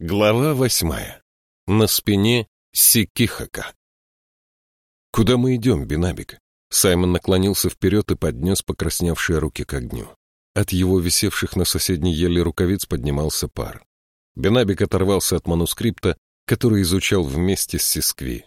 Глава восьмая. На спине Сикихака. «Куда мы идем, Бинабик?» Саймон наклонился вперед и поднес покрасневшие руки к огню. От его висевших на соседней еле рукавиц поднимался пар. Бенабик оторвался от манускрипта, который изучал вместе с Сискви.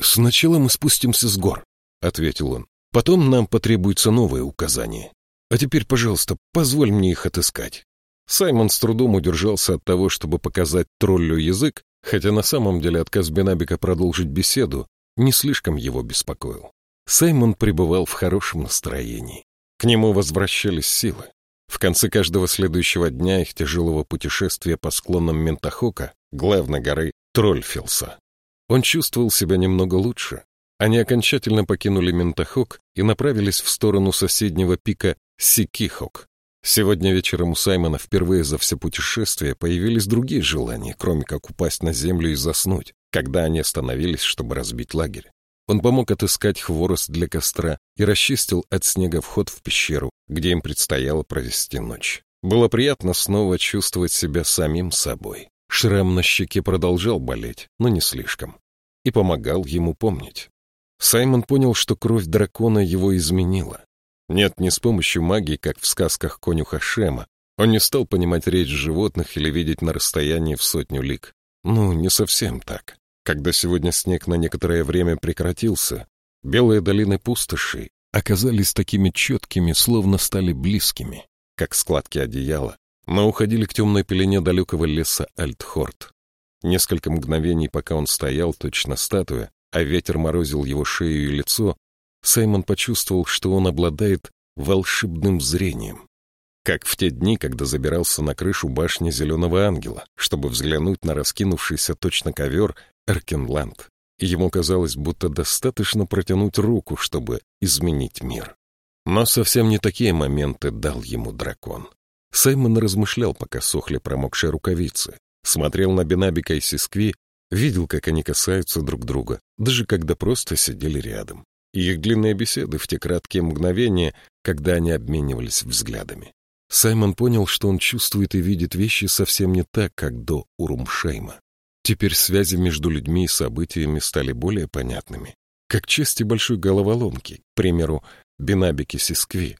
«Сначала мы спустимся с гор», — ответил он. «Потом нам потребуется новое указание. А теперь, пожалуйста, позволь мне их отыскать». Саймон с трудом удержался от того, чтобы показать троллю язык, хотя на самом деле отказ Бенабика продолжить беседу не слишком его беспокоил. Саймон пребывал в хорошем настроении. К нему возвращались силы. В конце каждого следующего дня их тяжелого путешествия по склонам Ментахока, главной горы Трольфилса, он чувствовал себя немного лучше. Они окончательно покинули Ментахок и направились в сторону соседнего пика Сикихок, Сегодня вечером у Саймона впервые за все путешествие появились другие желания, кроме как упасть на землю и заснуть, когда они остановились, чтобы разбить лагерь. Он помог отыскать хворост для костра и расчистил от снега вход в пещеру, где им предстояло провести ночь. Было приятно снова чувствовать себя самим собой. Шрам на щеке продолжал болеть, но не слишком. И помогал ему помнить. Саймон понял, что кровь дракона его изменила. Нет, не с помощью магии, как в сказках конюха Шема. Он не стал понимать речь животных или видеть на расстоянии в сотню лик. Ну, не совсем так. Когда сегодня снег на некоторое время прекратился, белые долины пустоши оказались такими четкими, словно стали близкими, как складки одеяла, но уходили к темной пелене далекого леса Альтхорт. Несколько мгновений, пока он стоял, точно статуя, а ветер морозил его шею и лицо, Саймон почувствовал, что он обладает волшебным зрением. Как в те дни, когда забирался на крышу башни Зеленого Ангела, чтобы взглянуть на раскинувшийся точно ковер Эркенланд. Ему казалось, будто достаточно протянуть руку, чтобы изменить мир. Но совсем не такие моменты дал ему дракон. Саймон размышлял, пока сохли промокшие рукавицы, смотрел на Бенабика и Сискви, видел, как они касаются друг друга, даже когда просто сидели рядом и их длинные беседы в те краткие мгновения, когда они обменивались взглядами. Саймон понял, что он чувствует и видит вещи совсем не так, как до Урумшейма. Теперь связи между людьми и событиями стали более понятными, как части большой головоломки, к примеру, Бенабики Сискви.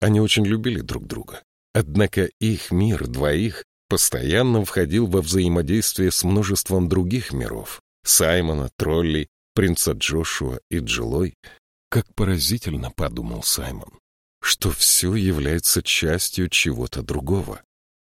Они очень любили друг друга. Однако их мир двоих постоянно входил во взаимодействие с множеством других миров — Саймона, троллей, принца Джошуа и Джилой, как поразительно, подумал Саймон, что все является частью чего-то другого.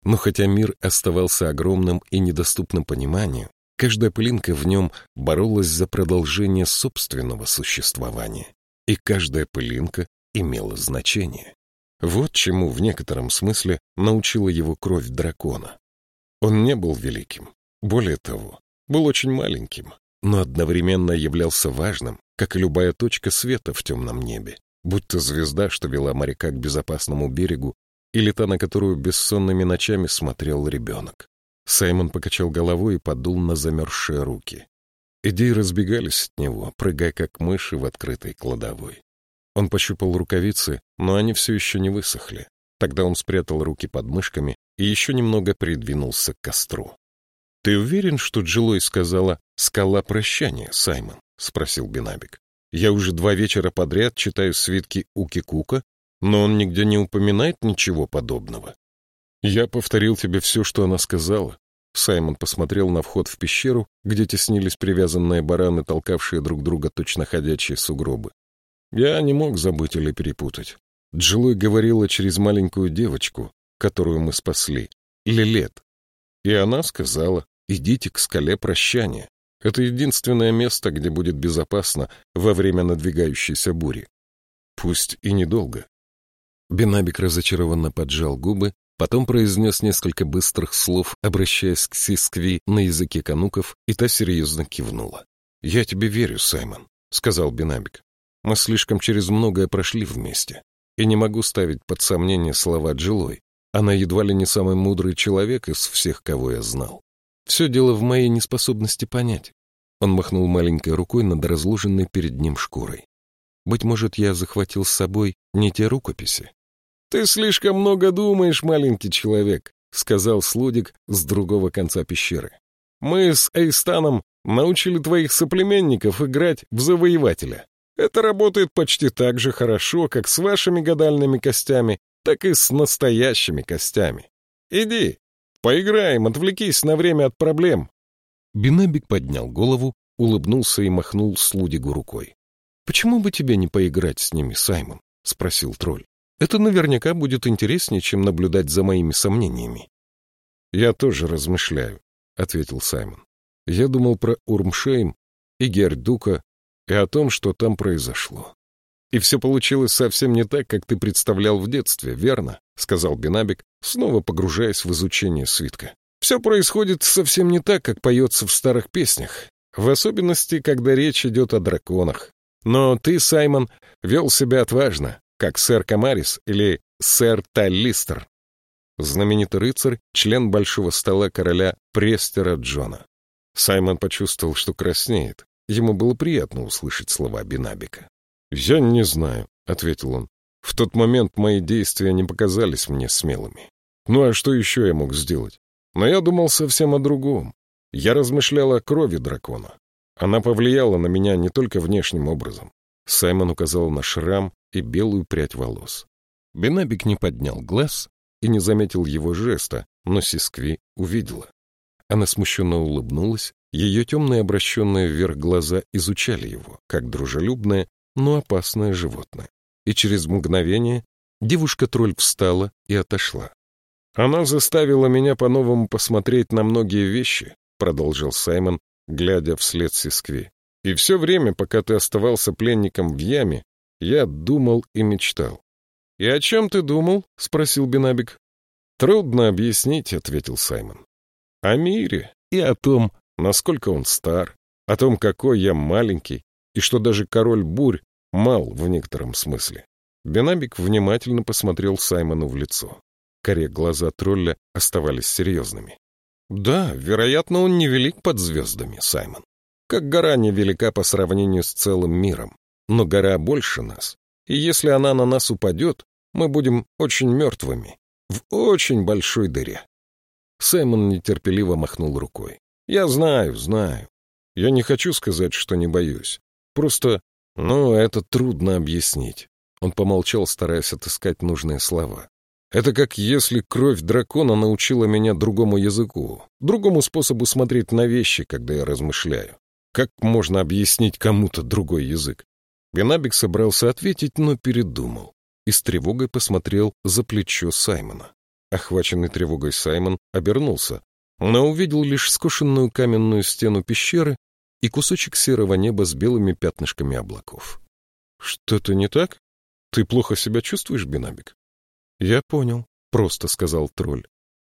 Но хотя мир оставался огромным и недоступным пониманию, каждая пылинка в нем боролась за продолжение собственного существования, и каждая пылинка имела значение. Вот чему в некотором смысле научила его кровь дракона. Он не был великим, более того, был очень маленьким, но одновременно являлся важным, как и любая точка света в темном небе, будь то звезда, что вела моряка к безопасному берегу, или та, на которую бессонными ночами смотрел ребенок. Саймон покачал головой и подул на замерзшие руки. Идеи разбегались от него, прыгая как мыши в открытой кладовой. Он пощупал рукавицы, но они все еще не высохли. Тогда он спрятал руки под мышками и еще немного придвинулся к костру. «Ты уверен, что Джилой сказала «скала прощания», Саймон?» — спросил Бенабик. «Я уже два вечера подряд читаю свитки Уки-Кука, но он нигде не упоминает ничего подобного». «Я повторил тебе все, что она сказала». Саймон посмотрел на вход в пещеру, где теснились привязанные бараны, толкавшие друг друга точно ходячие сугробы. Я не мог забыть или перепутать. Джилой говорила через маленькую девочку, которую мы спасли, Лилет. И она сказала, Идите к скале прощания. Это единственное место, где будет безопасно во время надвигающейся бури. Пусть и недолго. Бенабик разочарованно поджал губы, потом произнес несколько быстрых слов, обращаясь к Сискви на языке кануков, и та серьезно кивнула. «Я тебе верю, Саймон», — сказал Бенабик. «Мы слишком через многое прошли вместе, и не могу ставить под сомнение слова Джилой. Она едва ли не самый мудрый человек из всех, кого я знал. Все дело в моей неспособности понять. Он махнул маленькой рукой над разложенной перед ним шкурой. Быть может, я захватил с собой не те рукописи. Ты слишком много думаешь, маленький человек. — сказал Слудик с другого конца пещеры. «Мы с Эйстаном научили твоих соплеменников играть в завоевателя. Это работает почти так же хорошо, как с вашими гадальными костями, так и с настоящими костями. Иди, поиграем, отвлекись на время от проблем». Бинабик поднял голову, улыбнулся и махнул Слудигу рукой. «Почему бы тебе не поиграть с ними, Саймон?» — спросил тролль. «Это наверняка будет интереснее, чем наблюдать за моими сомнениями». «Я тоже размышляю», — ответил Саймон. «Я думал про Урмшейм и Гердука и о том, что там произошло. И все получилось совсем не так, как ты представлял в детстве, верно?» — сказал Бенабик, снова погружаясь в изучение свитка. «Все происходит совсем не так, как поется в старых песнях, в особенности, когда речь идет о драконах. Но ты, Саймон, вел себя отважно, как сэр Камарис или сэр Таллистер, знаменитый рыцарь, член большого стола короля Престера Джона. Саймон почувствовал, что краснеет. Ему было приятно услышать слова Бинабика. «Я не знаю», — ответил он. «В тот момент мои действия не показались мне смелыми. Ну а что еще я мог сделать? Но я думал совсем о другом. Я размышлял о крови дракона. Она повлияла на меня не только внешним образом. Саймон указал на шрам и белую прядь волос. Бенабик не поднял глаз и не заметил его жеста, но Сискви увидела. Она смущенно улыбнулась, ее темные обращенные вверх глаза изучали его, как дружелюбное, но опасное животное. И через мгновение девушка-тролль встала и отошла. «Она заставила меня по-новому посмотреть на многие вещи», — продолжил Саймон, глядя вслед Сискви. «И все время, пока ты оставался пленником в яме, я думал и мечтал. «И о чем ты думал?» — спросил Бенабик. «Трудно объяснить», — ответил Саймон. «О мире и о том, насколько он стар, о том, какой я маленький, и что даже король бурь мал в некотором смысле». Бенабик внимательно посмотрел Саймону в лицо. Коре глаза тролля оставались серьезными. «Да, вероятно, он невелик под звездами, Саймон. Как гора невелика по сравнению с целым миром. Но гора больше нас. И если она на нас упадет, мы будем очень мертвыми, в очень большой дыре. Саймон нетерпеливо махнул рукой. Я знаю, знаю. Я не хочу сказать, что не боюсь. Просто, ну, это трудно объяснить. Он помолчал, стараясь отыскать нужные слова. Это как если кровь дракона научила меня другому языку, другому способу смотреть на вещи, когда я размышляю. Как можно объяснить кому-то другой язык? Бенабик собрался ответить, но передумал и с тревогой посмотрел за плечо Саймона. Охваченный тревогой Саймон обернулся, но увидел лишь скошенную каменную стену пещеры и кусочек серого неба с белыми пятнышками облаков. — Что-то не так? Ты плохо себя чувствуешь, Бенабик? — Я понял, — просто сказал тролль.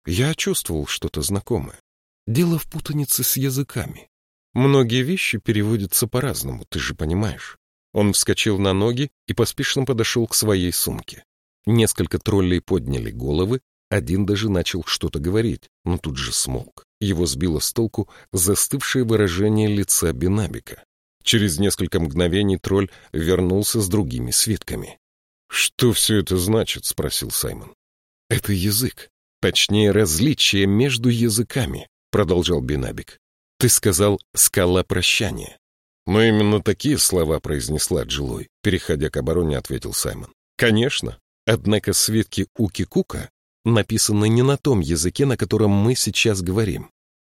Я чувствовал что-то знакомое. Дело в путанице с языками. Многие вещи переводятся по-разному, ты же понимаешь. Он вскочил на ноги и поспешно подошел к своей сумке. Несколько троллей подняли головы, один даже начал что-то говорить, но тут же смолк. Его сбило с толку застывшее выражение лица Бенабика. Через несколько мгновений тролль вернулся с другими свитками. «Что все это значит?» — спросил Саймон. «Это язык. Точнее, различие между языками», — продолжал Бенабик. «Ты сказал «скала прощания». Но именно такие слова произнесла Джилой. Переходя к обороне, ответил Саймон. Конечно. Однако свитки Уки-Кука написаны не на том языке, на котором мы сейчас говорим.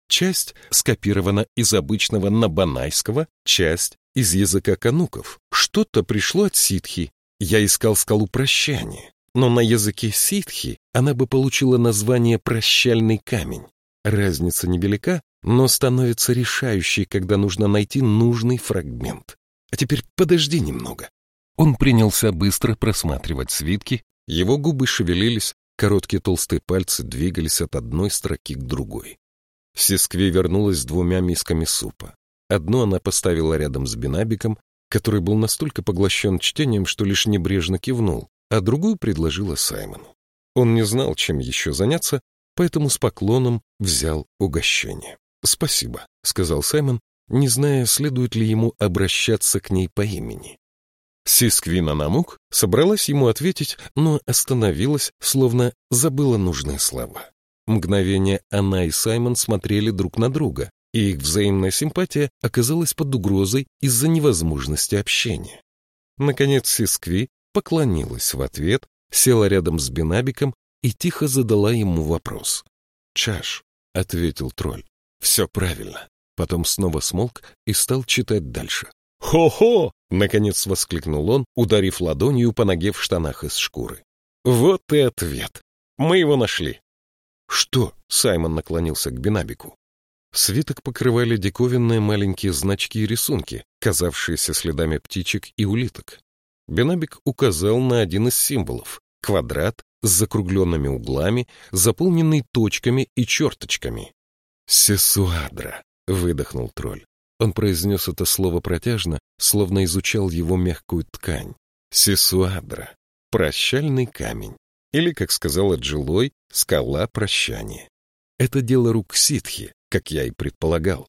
Часть скопирована из обычного набанайского, часть из языка кануков. Что-то пришло от ситхи. Я искал скалу прощания. Но на языке ситхи она бы получила название «прощальный камень». Разница невелика, но становится решающей, когда нужно найти нужный фрагмент. А теперь подожди немного. Он принялся быстро просматривать свитки, его губы шевелились, короткие толстые пальцы двигались от одной строки к другой. Сискви вернулась с двумя мисками супа. Одну она поставила рядом с Бинабиком, который был настолько поглощен чтением, что лишь небрежно кивнул, а другую предложила Саймону. Он не знал, чем еще заняться, поэтому с поклоном взял угощение. «Спасибо», — сказал Саймон, не зная, следует ли ему обращаться к ней по имени. Сисквина Намук собралась ему ответить, но остановилась, словно забыла нужные слова. мгновение она и Саймон смотрели друг на друга, и их взаимная симпатия оказалась под угрозой из-за невозможности общения. Наконец Сискви поклонилась в ответ, села рядом с Бенабиком и тихо задала ему вопрос. «Чаш», — ответил тролль, — «все правильно». Потом снова смолк и стал читать дальше. «Хо-хо!» — наконец воскликнул он, ударив ладонью по ноге в штанах из шкуры. «Вот и ответ. Мы его нашли». «Что?» — Саймон наклонился к Бенабику. Свиток покрывали диковинные маленькие значки и рисунки, казавшиеся следами птичек и улиток. Бенабик указал на один из символов — квадрат с закругленными углами, заполненный точками и черточками. «Сесуадра», — выдохнул тролль. Он произнес это слово протяжно, словно изучал его мягкую ткань. Сесуадра. Прощальный камень. Или, как сказала Джилой, скала прощания. Это дело рук ситхи, как я и предполагал.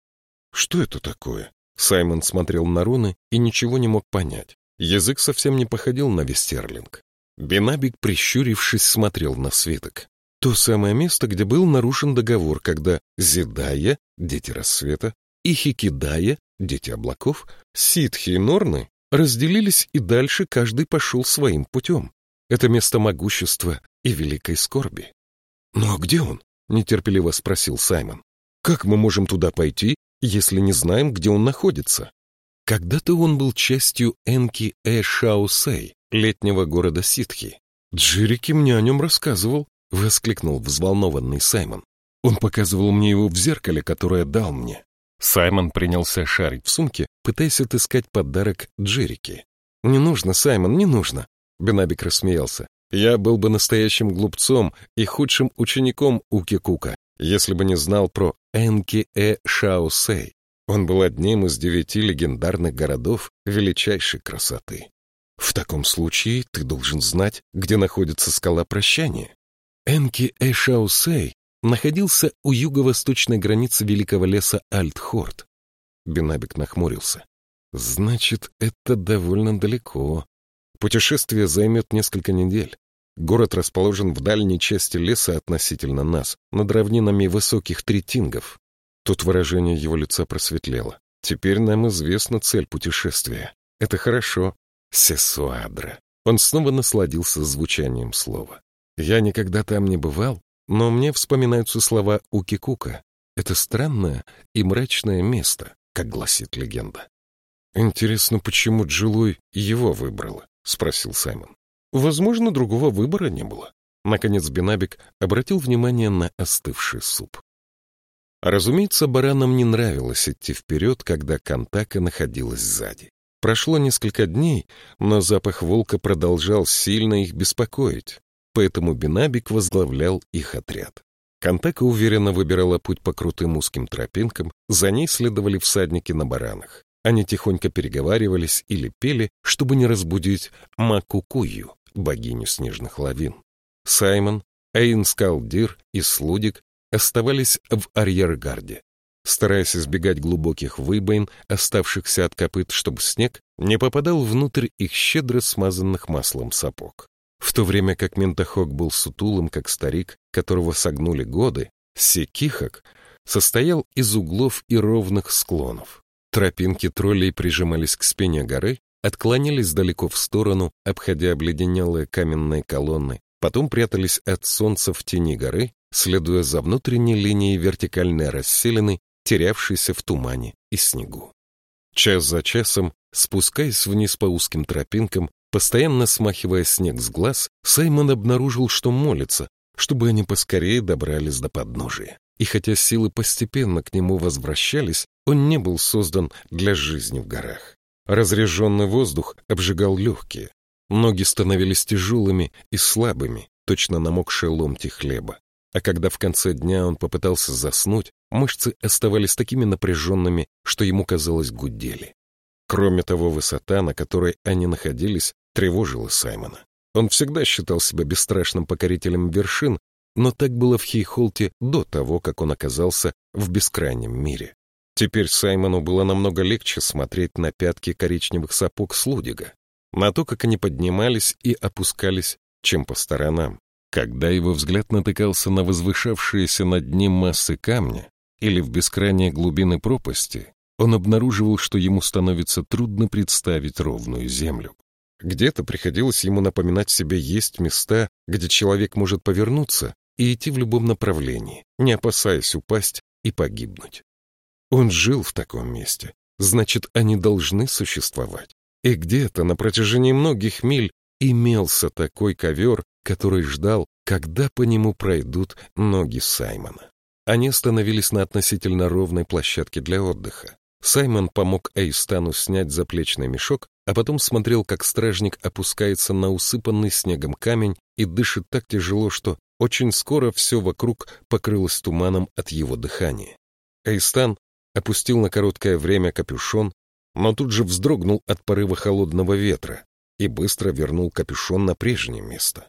Что это такое? Саймон смотрел на руны и ничего не мог понять. Язык совсем не походил на вестерлинг. Бенабик, прищурившись, смотрел на свиток. То самое место, где был нарушен договор, когда Зидая, дети рассвета, и Хикидая, дети облаков, ситхи и норны разделились и дальше каждый пошел своим путем. Это место могущества и великой скорби. «Ну а где он?» — нетерпеливо спросил Саймон. «Как мы можем туда пойти, если не знаем, где он находится?» Когда-то он был частью Энки Э Шаусей, летнего города Ситхи. «Джерики мне о нем рассказывал», — воскликнул взволнованный Саймон. «Он показывал мне его в зеркале, которое дал мне. Саймон принялся шарить в сумке, пытаясь отыскать подарок Джерики. «Не нужно, Саймон, не нужно!» Бенабик рассмеялся. «Я был бы настоящим глупцом и худшим учеником Уки Кука, если бы не знал про Энки Э Шаосей. Он был одним из девяти легендарных городов величайшей красоты. В таком случае ты должен знать, где находится скала прощания. Энки Э Шаосей находился у юго-восточной границы великого леса Альтхорд. Бенабик нахмурился. Значит, это довольно далеко. Путешествие займет несколько недель. Город расположен в дальней части леса относительно нас, над равнинами высоких третингов. Тут выражение его лица просветлело. Теперь нам известна цель путешествия. Это хорошо. Сесуадра. Он снова насладился звучанием слова. Я никогда там не бывал, но мне вспоминаются слова Укикука. Это странное и мрачное место, как гласит легенда. «Интересно, почему Джилой его выбрала?» — спросил Саймон. «Возможно, другого выбора не было». Наконец Бенабик обратил внимание на остывший суп. Разумеется, баранам не нравилось идти вперед, когда Кантака находилась сзади. Прошло несколько дней, но запах волка продолжал сильно их беспокоить поэтому Бинабик возглавлял их отряд. Кантека уверенно выбирала путь по крутым узким тропинкам, за ней следовали всадники на баранах. Они тихонько переговаривались или пели, чтобы не разбудить Макукую, богиню снежных лавин. Саймон, Эйнскалдир и Слудик оставались в арьергарде, стараясь избегать глубоких выбоин, оставшихся от копыт, чтобы снег не попадал внутрь их щедро смазанных маслом сапог. В то время как Ментахок был сутулым, как старик, которого согнули годы, Секихок состоял из углов и ровных склонов. Тропинки троллей прижимались к спине горы, отклонялись далеко в сторону, обходя обледенелые каменные колонны, потом прятались от солнца в тени горы, следуя за внутренней линией вертикальной расселены, терявшейся в тумане и снегу. Час за часом, спускаясь вниз по узким тропинкам, Постоянно смахивая снег с глаз, Саймон обнаружил, что молится, чтобы они поскорее добрались до подножия. И хотя силы постепенно к нему возвращались, он не был создан для жизни в горах. Разреженный воздух обжигал легкие. Ноги становились тяжелыми и слабыми, точно намокшие ломти хлеба. А когда в конце дня он попытался заснуть, мышцы оставались такими напряженными, что ему казалось гудели. Кроме того, высота, на которой они находились, тревожила Саймона. Он всегда считал себя бесстрашным покорителем вершин, но так было в Хейхолте до того, как он оказался в бескрайнем мире. Теперь Саймону было намного легче смотреть на пятки коричневых сапог Слудига, на то, как они поднимались и опускались, чем по сторонам. Когда его взгляд натыкался на возвышавшиеся над ним массы камня или в бескрайние глубины пропасти, он обнаруживал, что ему становится трудно представить ровную землю. Где-то приходилось ему напоминать себе есть места, где человек может повернуться и идти в любом направлении, не опасаясь упасть и погибнуть. Он жил в таком месте, значит, они должны существовать. И где-то на протяжении многих миль имелся такой ковер, который ждал, когда по нему пройдут ноги Саймона. Они остановились на относительно ровной площадке для отдыха. Саймон помог Эйстану снять заплечный мешок, а потом смотрел, как стражник опускается на усыпанный снегом камень и дышит так тяжело, что очень скоро все вокруг покрылось туманом от его дыхания. Эйстан опустил на короткое время капюшон, но тут же вздрогнул от порыва холодного ветра и быстро вернул капюшон на прежнее место.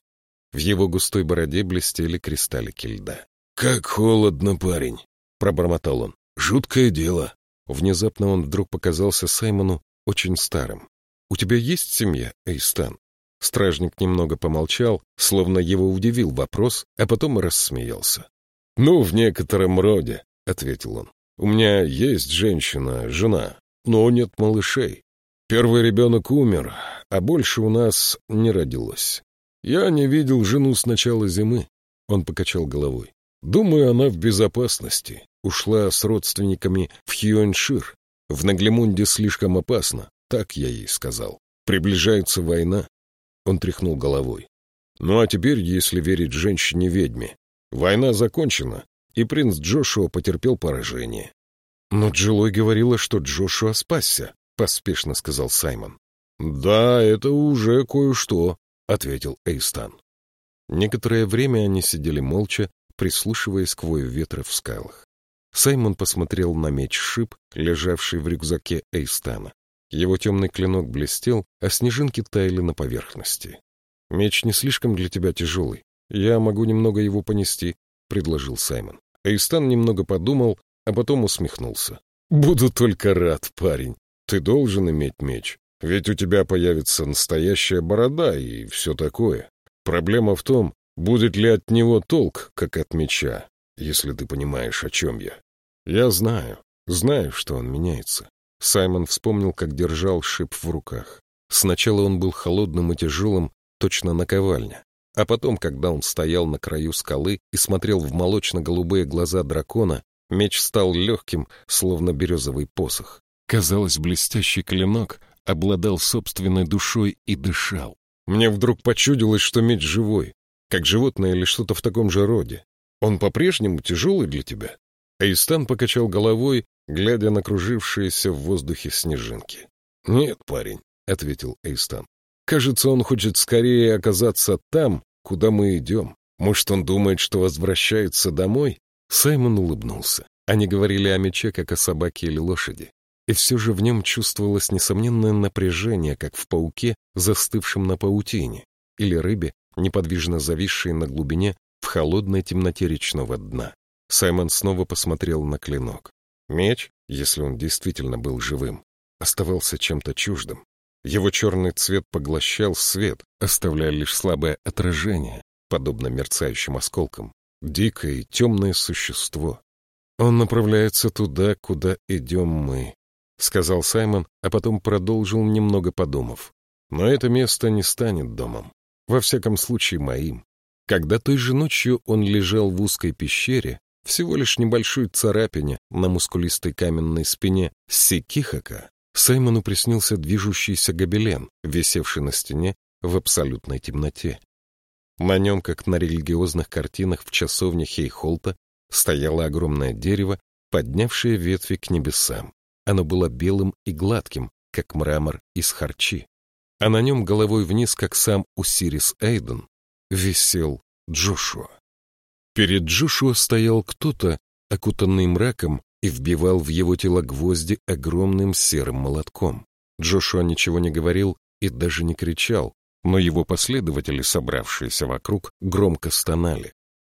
В его густой бороде блестели кристаллики льда. «Как холодно, парень!» — пробормотал он. «Жуткое дело!» Внезапно он вдруг показался Саймону очень старым. «У тебя есть семья, Эйстан?» Стражник немного помолчал, словно его удивил вопрос, а потом рассмеялся. «Ну, в некотором роде», — ответил он. «У меня есть женщина, жена, но нет малышей. Первый ребенок умер, а больше у нас не родилось. Я не видел жену с начала зимы». Он покачал головой. «Думаю, она в безопасности. Ушла с родственниками в Хьюэншир. В Наглемунде слишком опасно, так я ей сказал. Приближается война. Он тряхнул головой. Ну а теперь, если верить женщине-ведьме, война закончена, и принц Джошуа потерпел поражение. Но Джилой говорила, что Джошуа спасся, поспешно сказал Саймон. Да, это уже кое-что, ответил Эйстан. Некоторое время они сидели молча, прислушиваясь к вою ветра в скалах. Саймон посмотрел на меч-шип, лежавший в рюкзаке Эйстана. Его темный клинок блестел, а снежинки таяли на поверхности. «Меч не слишком для тебя тяжелый. Я могу немного его понести», — предложил Саймон. Эйстан немного подумал, а потом усмехнулся. «Буду только рад, парень. Ты должен иметь меч. Ведь у тебя появится настоящая борода и все такое. Проблема в том, будет ли от него толк, как от меча, если ты понимаешь, о чем я. Я знаю, знаю, что он меняется. Саймон вспомнил, как держал шип в руках. Сначала он был холодным и тяжелым, точно наковальня. А потом, когда он стоял на краю скалы и смотрел в молочно-голубые глаза дракона, меч стал легким, словно березовый посох. Казалось, блестящий клинок обладал собственной душой и дышал. Мне вдруг почудилось, что меч живой, как животное или что-то в таком же роде. Он по-прежнему тяжелый для тебя? Эйстан покачал головой, глядя на кружившиеся в воздухе снежинки. «Нет, парень», — ответил Эйстан. «Кажется, он хочет скорее оказаться там, куда мы идем. Может, он думает, что возвращается домой?» Саймон улыбнулся. Они говорили о мече, как о собаке или лошади. И все же в нем чувствовалось несомненное напряжение, как в пауке, застывшем на паутине, или рыбе, неподвижно зависшей на глубине в холодной темноте речного дна. Саймон снова посмотрел на клинок. Меч, если он действительно был живым, оставался чем-то чуждым. Его черный цвет поглощал свет, оставляя лишь слабое отражение, подобно мерцающим осколкам. Дикое и темное существо. Он направляется туда, куда идем мы, — сказал Саймон, а потом продолжил, немного подумав. Но это место не станет домом. Во всяком случае, моим. Когда той же ночью он лежал в узкой пещере, всего лишь небольшой царапине на мускулистой каменной спине Сикихака, Саймону приснился движущийся гобелен, висевший на стене в абсолютной темноте. На нем, как на религиозных картинах в часовне Хейхолта, стояло огромное дерево, поднявшее ветви к небесам. Оно было белым и гладким, как мрамор из харчи. А на нем головой вниз, как сам Усирис Эйден, висел Джошуа. Перед Джошуа стоял кто-то, окутанный мраком, и вбивал в его тело гвозди огромным серым молотком. Джошуа ничего не говорил и даже не кричал, но его последователи, собравшиеся вокруг, громко стонали.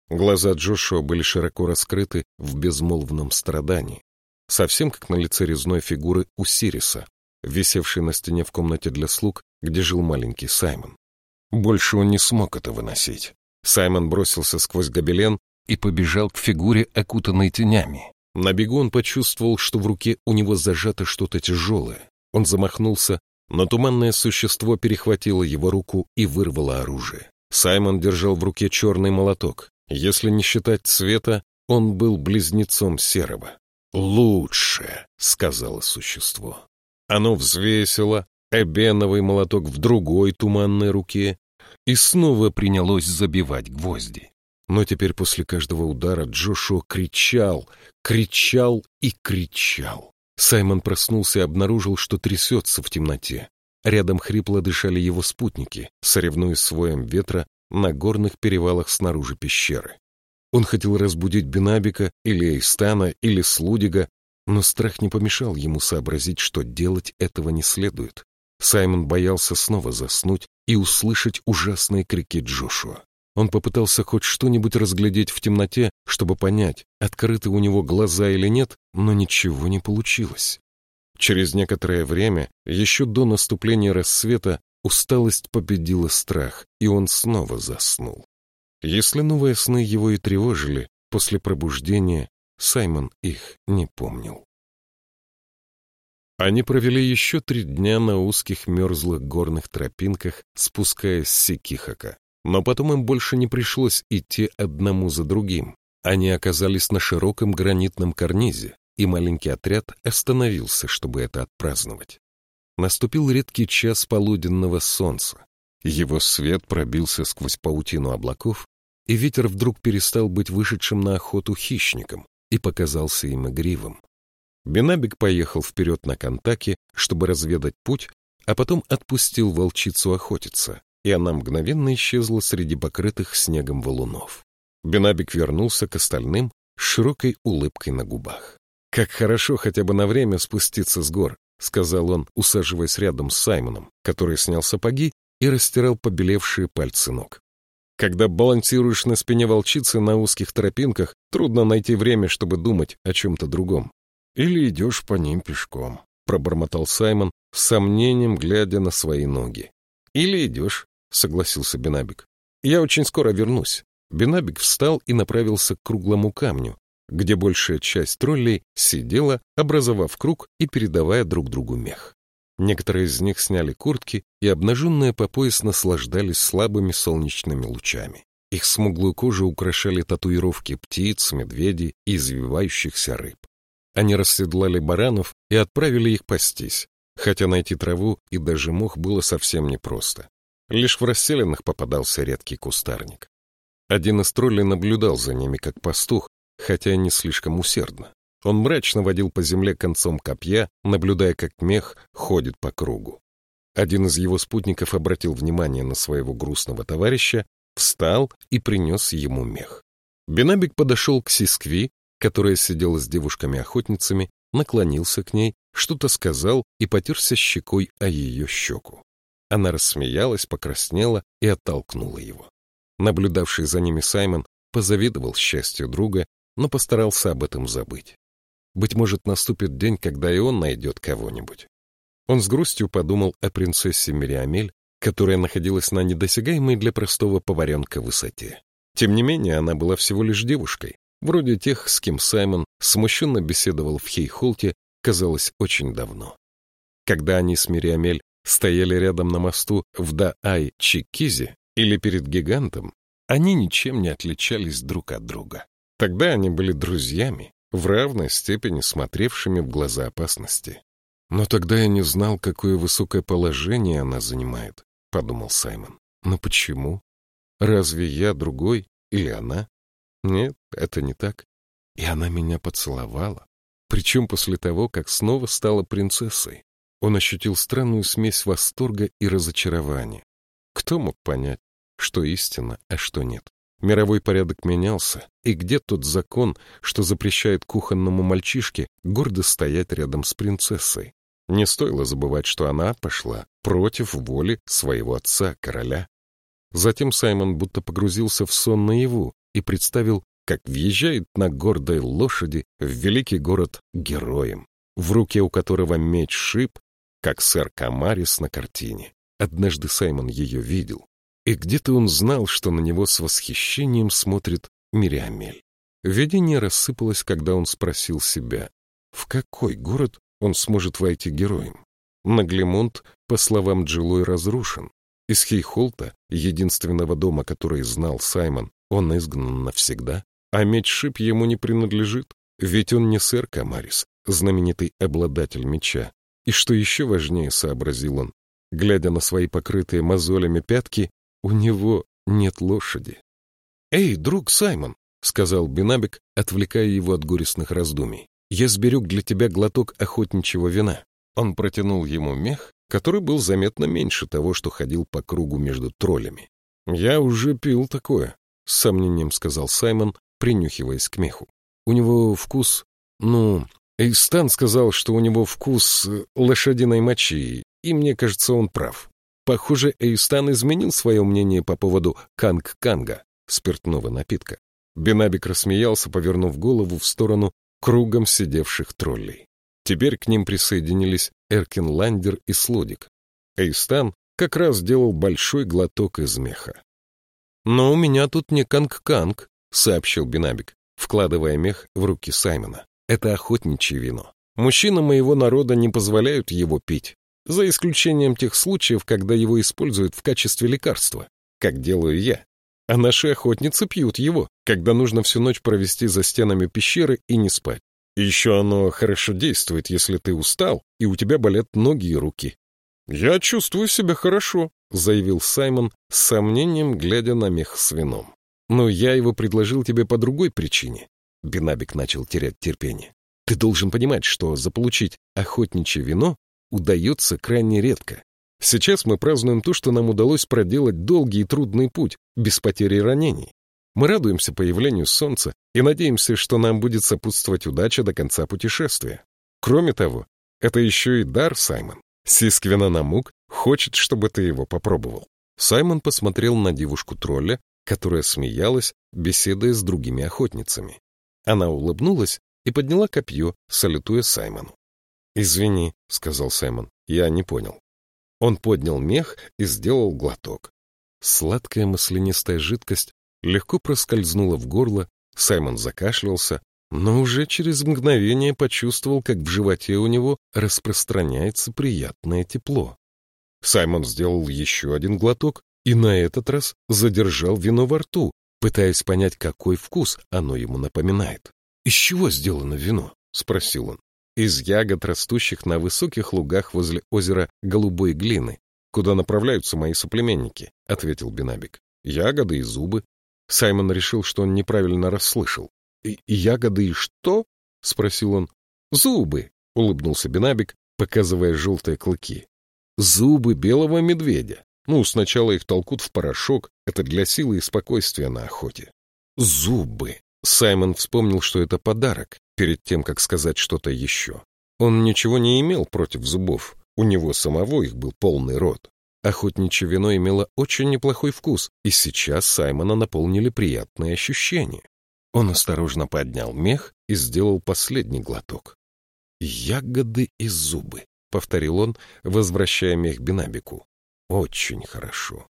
Глаза Джошуа были широко раскрыты в безмолвном страдании, совсем как на лице резной фигуры Усириса, висевшей на стене в комнате для слуг, где жил маленький Саймон. Больше он не смог это выносить. Саймон бросился сквозь гобелен и побежал к фигуре, окутанной тенями. На бегу он почувствовал, что в руке у него зажато что-то тяжелое. Он замахнулся, но туманное существо перехватило его руку и вырвало оружие. Саймон держал в руке черный молоток. Если не считать цвета, он был близнецом серого. «Лучше», — сказала существо. Оно взвесило эбеновый молоток в другой туманной руке и снова принялось забивать гвозди. Но теперь после каждого удара Джошуа кричал, кричал и кричал. Саймон проснулся и обнаружил, что трясется в темноте. Рядом хрипло дышали его спутники, соревнуясь с воем ветра на горных перевалах снаружи пещеры. Он хотел разбудить Бенабика или Эйстана или Слудига, но страх не помешал ему сообразить, что делать этого не следует. Саймон боялся снова заснуть и услышать ужасные крики Джошуа. Он попытался хоть что-нибудь разглядеть в темноте, чтобы понять, открыты у него глаза или нет, но ничего не получилось. Через некоторое время, еще до наступления рассвета, усталость победила страх, и он снова заснул. Если новые сны его и тревожили, после пробуждения Саймон их не помнил. Они провели еще три дня на узких мерзлых горных тропинках, спускаясь с Сикихака. Но потом им больше не пришлось идти одному за другим. Они оказались на широком гранитном карнизе, и маленький отряд остановился, чтобы это отпраздновать. Наступил редкий час полуденного солнца. Его свет пробился сквозь паутину облаков, и ветер вдруг перестал быть вышедшим на охоту хищником и показался им игривым. Бенабик поехал вперед на Кантаке, чтобы разведать путь, а потом отпустил волчицу охотиться, и она мгновенно исчезла среди покрытых снегом валунов. Бенабик вернулся к остальным с широкой улыбкой на губах. «Как хорошо хотя бы на время спуститься с гор», — сказал он, усаживаясь рядом с Саймоном, который снял сапоги и растирал побелевшие пальцы ног. Когда балансируешь на спине волчицы на узких тропинках, трудно найти время, чтобы думать о чем-то другом. Или идешь по ним пешком, — пробормотал Саймон, с сомнением глядя на свои ноги. Или идешь, — согласился Бенабик. Я очень скоро вернусь. Бенабик встал и направился к круглому камню, где большая часть троллей сидела, образовав круг и передавая друг другу мех. Некоторые из них сняли куртки и, обнаженные по пояс, наслаждались слабыми солнечными лучами. Их смуглую кожу украшали татуировки птиц, медведей и извивающихся рыб. Они расседлали баранов и отправили их пастись, хотя найти траву и даже мох было совсем непросто. Лишь в расселенных попадался редкий кустарник. Один из троллей наблюдал за ними как пастух, хотя не слишком усердно. Он мрачно водил по земле концом копья, наблюдая, как мех ходит по кругу. Один из его спутников обратил внимание на своего грустного товарища, встал и принес ему мех. Бенабик подошел к Сискви, которая сидела с девушками-охотницами, наклонился к ней, что-то сказал и потерся щекой о ее щеку. Она рассмеялась, покраснела и оттолкнула его. Наблюдавший за ними Саймон позавидовал счастью друга, но постарался об этом забыть. Быть может, наступит день, когда и он найдет кого-нибудь. Он с грустью подумал о принцессе Мириамель, которая находилась на недосягаемой для простого поваренка высоте. Тем не менее, она была всего лишь девушкой, вроде тех, с кем Саймон смущенно беседовал в Хейхолте, казалось, очень давно. Когда они с Мириамель стояли рядом на мосту в Даай-Чикизе или перед гигантом, они ничем не отличались друг от друга. Тогда они были друзьями, в равной степени смотревшими в глаза опасности. Но тогда я не знал, какое высокое положение она занимает, — подумал Саймон. Но почему? Разве я другой или она? Нет, это не так. И она меня поцеловала. Причем после того, как снова стала принцессой. Он ощутил странную смесь восторга и разочарования. Кто мог понять, что истина, а что нет? Мировой порядок менялся, и где тот закон, что запрещает кухонному мальчишке гордо стоять рядом с принцессой? Не стоило забывать, что она пошла против воли своего отца, короля. Затем Саймон будто погрузился в сон наяву и представил, как въезжает на гордой лошади в великий город героем, в руке у которого меч шип, как сэр Камарис на картине. Однажды Саймон ее видел. И где-то он знал, что на него с восхищением смотрит Мириамель. Видение рассыпалось, когда он спросил себя, в какой город он сможет войти героем. Наглемонт, по словам Джилой, разрушен. Из Хейхолта, единственного дома, который знал Саймон, он изгнан навсегда, а меч Шип ему не принадлежит, ведь он не сэр Камарис, знаменитый обладатель меча. И что еще важнее, сообразил он, глядя на свои покрытые мозолями пятки, у него нет лошади. «Эй, друг Саймон!» — сказал Бинабик, отвлекая его от горестных раздумий. «Я сберег для тебя глоток охотничьего вина». Он протянул ему мех, который был заметно меньше того, что ходил по кругу между троллями. «Я уже пил такое», — с сомнением сказал Саймон, принюхиваясь к меху. «У него вкус... ну, Эйстан сказал, что у него вкус э, лошадиной мочи, и мне кажется, он прав. Похоже, Эйстан изменил свое мнение по поводу канг-канга, спиртного напитка. Бенабик рассмеялся, повернув голову в сторону кругом сидевших троллей. Теперь к ним присоединились Эркин Ландер и Слодик. Эйстан как раз делал большой глоток из меха. «Но у меня тут не канг-канг», — сообщил Бенабик, вкладывая мех в руки Саймона. Это охотничье вино. Мужчины моего народа не позволяют его пить, за исключением тех случаев, когда его используют в качестве лекарства, как делаю я. А наши охотницы пьют его, когда нужно всю ночь провести за стенами пещеры и не спать. еще оно хорошо действует, если ты устал, и у тебя болят ноги и руки. «Я чувствую себя хорошо», — заявил Саймон с сомнением, глядя на мех с вином. «Но я его предложил тебе по другой причине. Бинабик начал терять терпение. Ты должен понимать, что заполучить охотничье вино удается крайне редко. Сейчас мы празднуем то, что нам удалось проделать долгий и трудный путь, без потери ранений. Мы радуемся появлению солнца и надеемся, что нам будет сопутствовать удача до конца путешествия. Кроме того, это еще и дар, Саймон. Сисквина Намук хочет, чтобы ты его попробовал. Саймон посмотрел на девушку-тролля, которая смеялась, беседуя с другими охотницами. Она улыбнулась и подняла копье, салютуя Саймону. «Извини», — сказал Саймон, — «я не понял». Он поднял мех и сделал глоток. Сладкая маслянистая жидкость легко проскользнула в горло, Саймон закашлялся, но уже через мгновение почувствовал, как в животе у него распространяется приятное тепло. Саймон сделал еще один глоток и на этот раз задержал вино во рту, пытаясь понять, какой вкус оно ему напоминает. «Из чего сделано вино?» — спросил он. «Из ягод, растущих на высоких лугах возле озера Голубой Глины, куда направляются мои соплеменники», — ответил Бинабик. «Ягоды и зубы». Саймон решил, что он неправильно расслышал. «И, ягоды и что?» — спросил он. «Зубы», — улыбнулся Бинабик, показывая желтые клыки. «Зубы белого медведя. Ну, сначала их толкут в порошок, это для силы и спокойствия на охоте. Зубы. Саймон вспомнил, что это подарок, перед тем, как сказать что-то еще. Он ничего не имел против зубов, у него самого их был полный рот. Охотничье вино имело очень неплохой вкус, и сейчас Саймона наполнили приятные ощущения. Он осторожно поднял мех и сделал последний глоток. «Ягоды и зубы», — повторил он, возвращая мех Бинабику. Очень хорошо.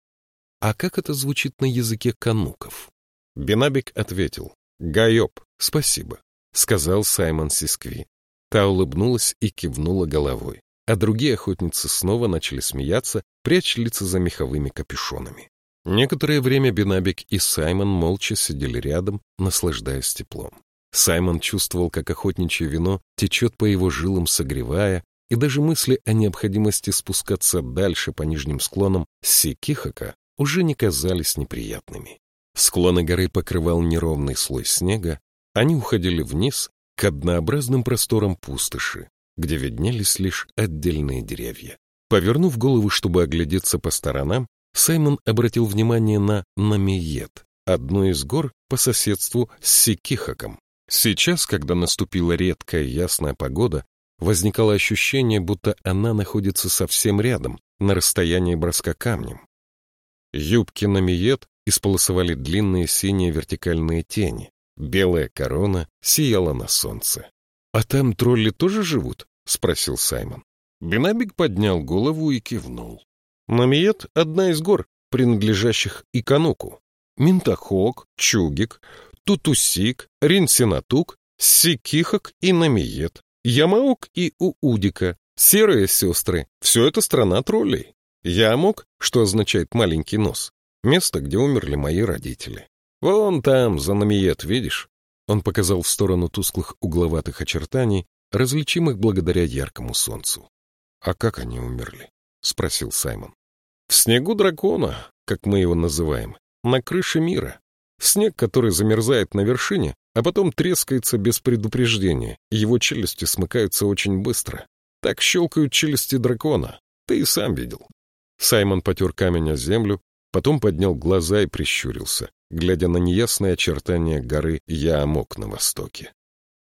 А как это звучит на языке кануков? Бенабик ответил. Гайоп, спасибо, сказал Саймон Сискви. Та улыбнулась и кивнула головой. А другие охотницы снова начали смеяться, прячь лица за меховыми капюшонами. Некоторое время Бенабик и Саймон молча сидели рядом, наслаждаясь теплом. Саймон чувствовал, как охотничье вино течет по его жилам, согревая, и даже мысли о необходимости спускаться дальше по нижним склонам Сикихака уже не казались неприятными. Склоны горы покрывал неровный слой снега, они уходили вниз к однообразным просторам пустоши, где виднелись лишь отдельные деревья. Повернув голову, чтобы оглядеться по сторонам, Саймон обратил внимание на Намиет, одну из гор по соседству с Сикихаком. Сейчас, когда наступила редкая ясная погода, возникало ощущение, будто она находится совсем рядом, на расстоянии броска камнем. Юбки на миет исполосовали длинные синие вертикальные тени. Белая корона сияла на солнце. «А там тролли тоже живут?» — спросил Саймон. Бенабик поднял голову и кивнул. «Намиет — одна из гор, принадлежащих Икануку. Минтахок, Чугик, Тутусик, Ринсинатук, Сикихок и Намиет, Ямаук и Уудика, Серые сестры — все это страна троллей. Ямок, что означает маленький нос, место, где умерли мои родители. Вон там, за Намиет, видишь? Он показал в сторону тусклых угловатых очертаний, различимых благодаря яркому солнцу. «А как они умерли?» — спросил Саймон. «В снегу дракона, как мы его называем, на крыше мира. Снег, который замерзает на вершине, а потом трескается без предупреждения, его челюсти смыкаются очень быстро. Так щелкают челюсти дракона. Ты и сам видел». Саймон потер камень о землю, потом поднял глаза и прищурился, глядя на неясные очертания горы Яамок на востоке.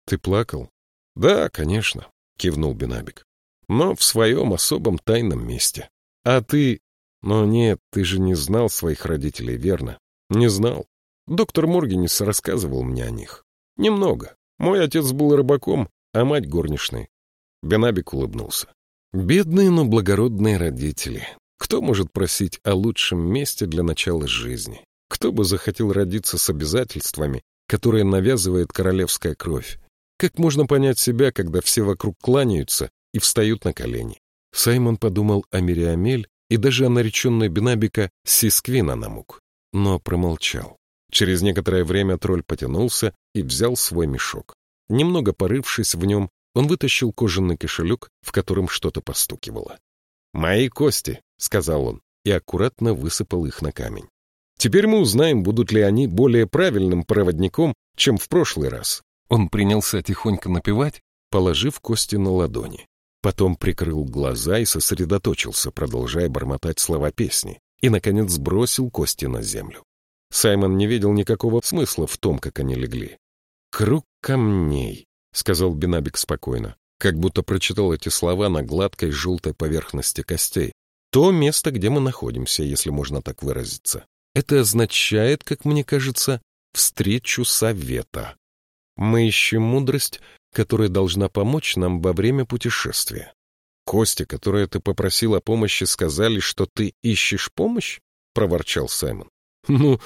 «Ты плакал?» «Да, конечно», — кивнул Бенабик. «Но в своем особом тайном месте. А ты...» «Но нет, ты же не знал своих родителей, верно?» «Не знал. Доктор Моргенис рассказывал мне о них. Немного. Мой отец был рыбаком, а мать горничной». Бенабик улыбнулся. «Бедные, но благородные родители. Кто может просить о лучшем месте для начала жизни? Кто бы захотел родиться с обязательствами, которые навязывает королевская кровь? Как можно понять себя, когда все вокруг кланяются и встают на колени? Саймон подумал о Мириамель и даже о нареченной Бенабика Сисквина намук, но промолчал. Через некоторое время тролль потянулся и взял свой мешок. Немного порывшись в нем, он вытащил кожаный кошелек, в котором что-то постукивало. «Мои кости», — сказал он, и аккуратно высыпал их на камень. «Теперь мы узнаем, будут ли они более правильным проводником, чем в прошлый раз». Он принялся тихонько напевать, положив кости на ладони. Потом прикрыл глаза и сосредоточился, продолжая бормотать слова песни, и, наконец, сбросил кости на землю. Саймон не видел никакого смысла в том, как они легли. «Круг камней», — сказал Бенабик спокойно как будто прочитал эти слова на гладкой желтой поверхности костей. То место, где мы находимся, если можно так выразиться. Это означает, как мне кажется, встречу совета. Мы ищем мудрость, которая должна помочь нам во время путешествия. Кости, которые ты попросил о помощи, сказали, что ты ищешь помощь? — проворчал Саймон. — Ну,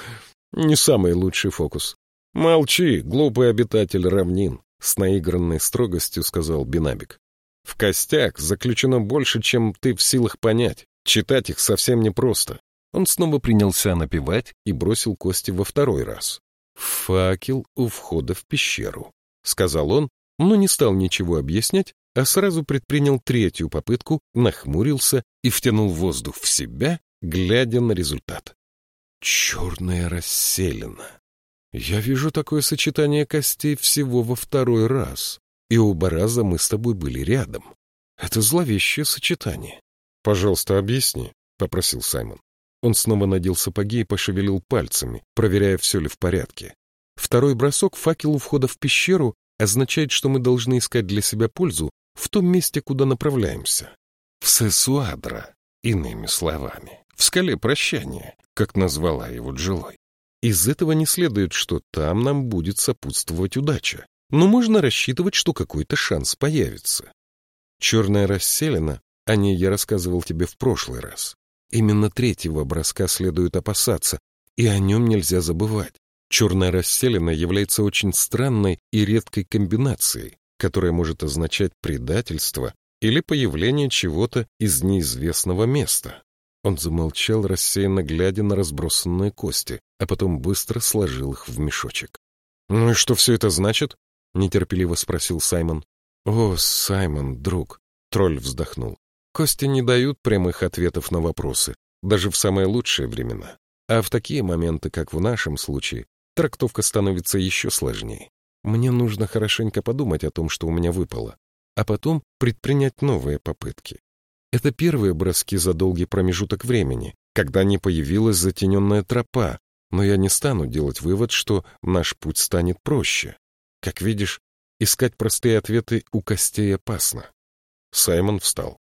не самый лучший фокус. Молчи, глупый обитатель равнин. — с наигранной строгостью сказал Бинабик. «В костях заключено больше, чем ты в силах понять. Читать их совсем непросто». Он снова принялся напевать и бросил кости во второй раз. «Факел у входа в пещеру», — сказал он, но не стал ничего объяснять, а сразу предпринял третью попытку, нахмурился и втянул воздух в себя, глядя на результат. «Черная расселена», я вижу такое сочетание костей всего во второй раз, и оба раза мы с тобой были рядом. Это зловещее сочетание. Пожалуйста, объясни, — попросил Саймон. Он снова надел сапоги и пошевелил пальцами, проверяя, все ли в порядке. Второй бросок факелу входа в пещеру означает, что мы должны искать для себя пользу в том месте, куда направляемся. В Сесуадра, иными словами, в скале прощания, как назвала его Джилой. Из этого не следует, что там нам будет сопутствовать удача, но можно рассчитывать, что какой-то шанс появится. Черная расселена, о ней я рассказывал тебе в прошлый раз. Именно третьего броска следует опасаться, и о нем нельзя забывать. Черная расселена является очень странной и редкой комбинацией, которая может означать предательство или появление чего-то из неизвестного места. Он замолчал, рассеянно глядя на разбросанные кости, а потом быстро сложил их в мешочек. «Ну и что все это значит?» — нетерпеливо спросил Саймон. «О, Саймон, друг!» — тролль вздохнул. «Кости не дают прямых ответов на вопросы, даже в самые лучшие времена. А в такие моменты, как в нашем случае, трактовка становится еще сложнее. Мне нужно хорошенько подумать о том, что у меня выпало, а потом предпринять новые попытки. Это первые броски за долгий промежуток времени, когда не появилась затененная тропа, но я не стану делать вывод, что наш путь станет проще. Как видишь, искать простые ответы у костей опасно. Саймон встал.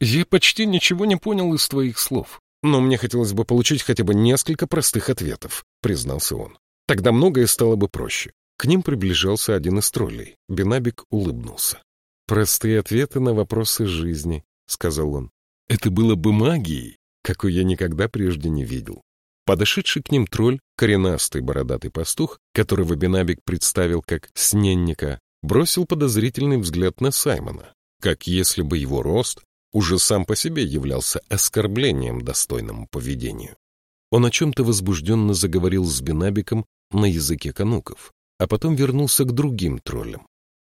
«Я почти ничего не понял из твоих слов, но мне хотелось бы получить хотя бы несколько простых ответов», — признался он. «Тогда многое стало бы проще». К ним приближался один из троллей. Бенабик улыбнулся. «Простые ответы на вопросы жизни», — сказал он. «Это было бы магией, какой я никогда прежде не видел. Подошедший к ним тролль, коренастый бородатый пастух, которого Бенабик представил как сненника, бросил подозрительный взгляд на Саймона, как если бы его рост уже сам по себе являлся оскорблением достойному поведению. Он о чем-то возбужденно заговорил с Бенабиком на языке кануков, а потом вернулся к другим троллям.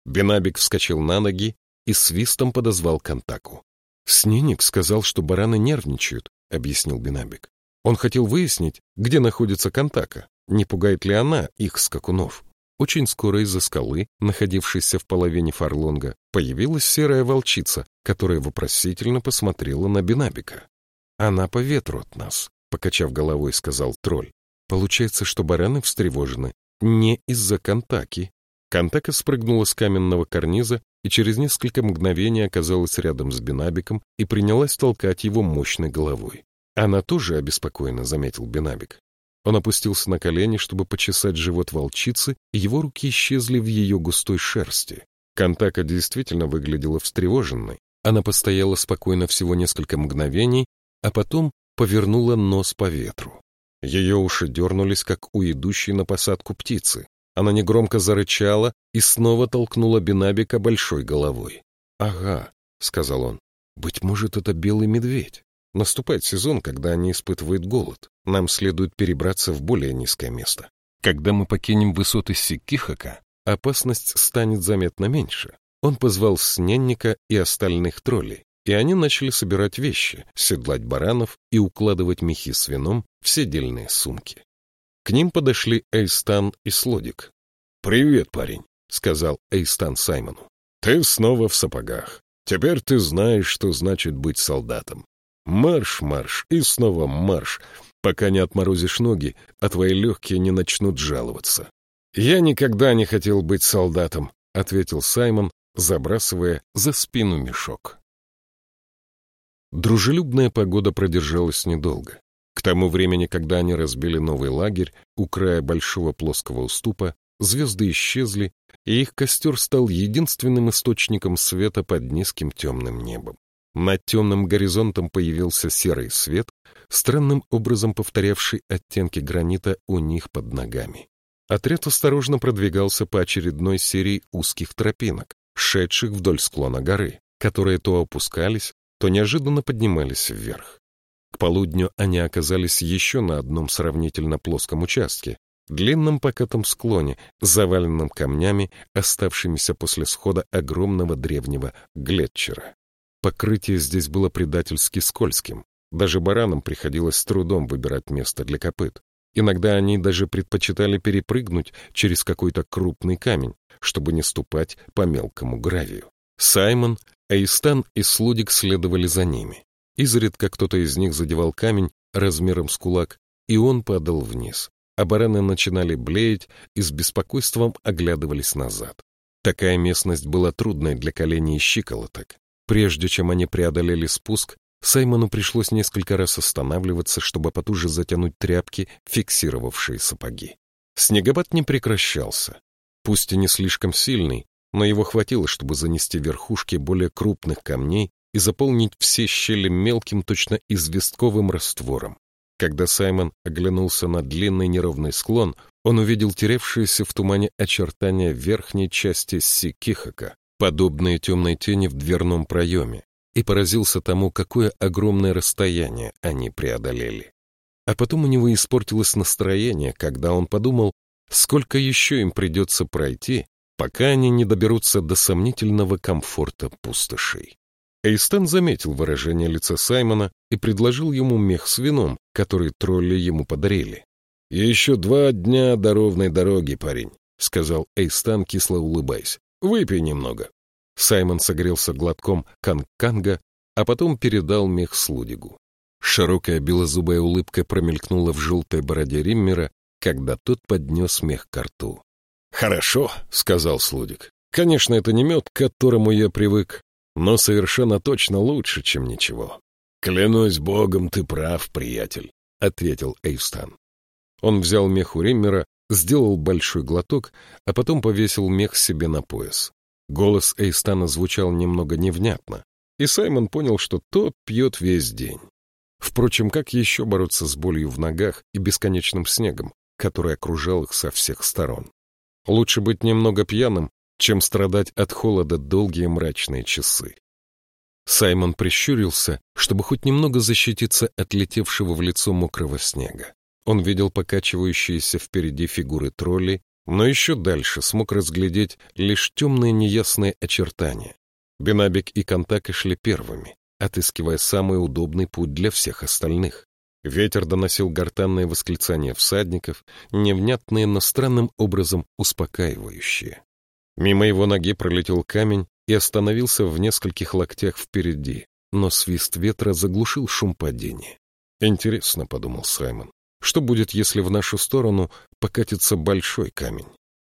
Бенабик вскочил на ноги и свистом подозвал Контаку. «Сненик сказал, что бараны нервничают», — объяснил Бенабик. Он хотел выяснить, где находится Контака, не пугает ли она их скакунов. Очень скоро из-за скалы, находившейся в половине фарлонга, появилась серая волчица, которая вопросительно посмотрела на Бенабика. «Она по ветру от нас», — покачав головой, сказал тролль. «Получается, что бараны встревожены не из-за Контаки». Контака спрыгнула с каменного карниза и через несколько мгновений оказалась рядом с Бенабиком и принялась толкать его мощной головой. Она тоже обеспокоенно заметил Бенабик. Он опустился на колени, чтобы почесать живот волчицы, и его руки исчезли в ее густой шерсти. Контака действительно выглядела встревоженной. Она постояла спокойно всего несколько мгновений, а потом повернула нос по ветру. Ее уши дернулись, как у идущей на посадку птицы. Она негромко зарычала и снова толкнула Бенабика большой головой. «Ага», — сказал он, — «быть может, это белый медведь». Наступает сезон, когда они испытывают голод. Нам следует перебраться в более низкое место. Когда мы покинем высоты Сикихака, опасность станет заметно меньше. Он позвал сненника и остальных троллей, и они начали собирать вещи, седлать баранов и укладывать мехи с вином в седельные сумки. К ним подошли Эйстан и Слодик. «Привет, парень», — сказал Эйстан Саймону. «Ты снова в сапогах. Теперь ты знаешь, что значит быть солдатом. Марш, марш и снова марш, пока не отморозишь ноги, а твои легкие не начнут жаловаться. «Я никогда не хотел быть солдатом», — ответил Саймон, забрасывая за спину мешок. Дружелюбная погода продержалась недолго. К тому времени, когда они разбили новый лагерь у края большого плоского уступа, звезды исчезли, и их костер стал единственным источником света под низким темным небом. Над темным горизонтом появился серый свет, странным образом повторявший оттенки гранита у них под ногами. Отряд осторожно продвигался по очередной серии узких тропинок, шедших вдоль склона горы, которые то опускались, то неожиданно поднимались вверх. К полудню они оказались еще на одном сравнительно плоском участке, длинном покатом склоне, заваленном камнями, оставшимися после схода огромного древнего глетчера. Покрытие здесь было предательски скользким. Даже баранам приходилось с трудом выбирать место для копыт. Иногда они даже предпочитали перепрыгнуть через какой-то крупный камень, чтобы не ступать по мелкому гравию. Саймон, Эйстан и Слудик следовали за ними. Изредка кто-то из них задевал камень размером с кулак, и он падал вниз, а бараны начинали блеять и с беспокойством оглядывались назад. Такая местность была трудной для коленей и щиколоток. Прежде чем они преодолели спуск, Саймону пришлось несколько раз останавливаться, чтобы потуже затянуть тряпки, фиксировавшие сапоги. Снегопад не прекращался. Пусть и не слишком сильный, но его хватило, чтобы занести верхушки более крупных камней и заполнить все щели мелким, точно известковым раствором. Когда Саймон оглянулся на длинный неровный склон, он увидел теревшиеся в тумане очертания верхней части Сикихака, подобные темной тени в дверном проеме, и поразился тому, какое огромное расстояние они преодолели. А потом у него испортилось настроение, когда он подумал, сколько еще им придется пройти, пока они не доберутся до сомнительного комфорта пустошей. Эйстан заметил выражение лица Саймона и предложил ему мех с вином, который тролли ему подарили. «Еще два дня до ровной дороги, парень», — сказал Эйстан, кисло улыбаясь. Выпей немного. Саймон согрелся глотком канканга, а потом передал мех Слудигу. Широкая белозубая улыбка промелькнула в желтой бороде Риммера, когда тот поднес мех к рту. «Хорошо», — сказал Слудик. «Конечно, это не мед, к которому я привык, но совершенно точно лучше, чем ничего». «Клянусь богом, ты прав, приятель», — ответил Эйвстан. Он взял мех у Риммера сделал большой глоток, а потом повесил мех себе на пояс. Голос Эйстана звучал немного невнятно, и Саймон понял, что тот пьет весь день. Впрочем, как еще бороться с болью в ногах и бесконечным снегом, который окружал их со всех сторон? Лучше быть немного пьяным, чем страдать от холода долгие мрачные часы. Саймон прищурился, чтобы хоть немного защититься от летевшего в лицо мокрого снега. Он видел покачивающиеся впереди фигуры троллей, но еще дальше смог разглядеть лишь темные неясные очертания. Бенабик и Контака шли первыми, отыскивая самый удобный путь для всех остальных. Ветер доносил гортанные восклицания всадников, невнятные, но странным образом успокаивающие. Мимо его ноги пролетел камень и остановился в нескольких локтях впереди, но свист ветра заглушил шум падения. «Интересно», — подумал Саймон, — «что будет, если в нашу сторону покатится большой камень?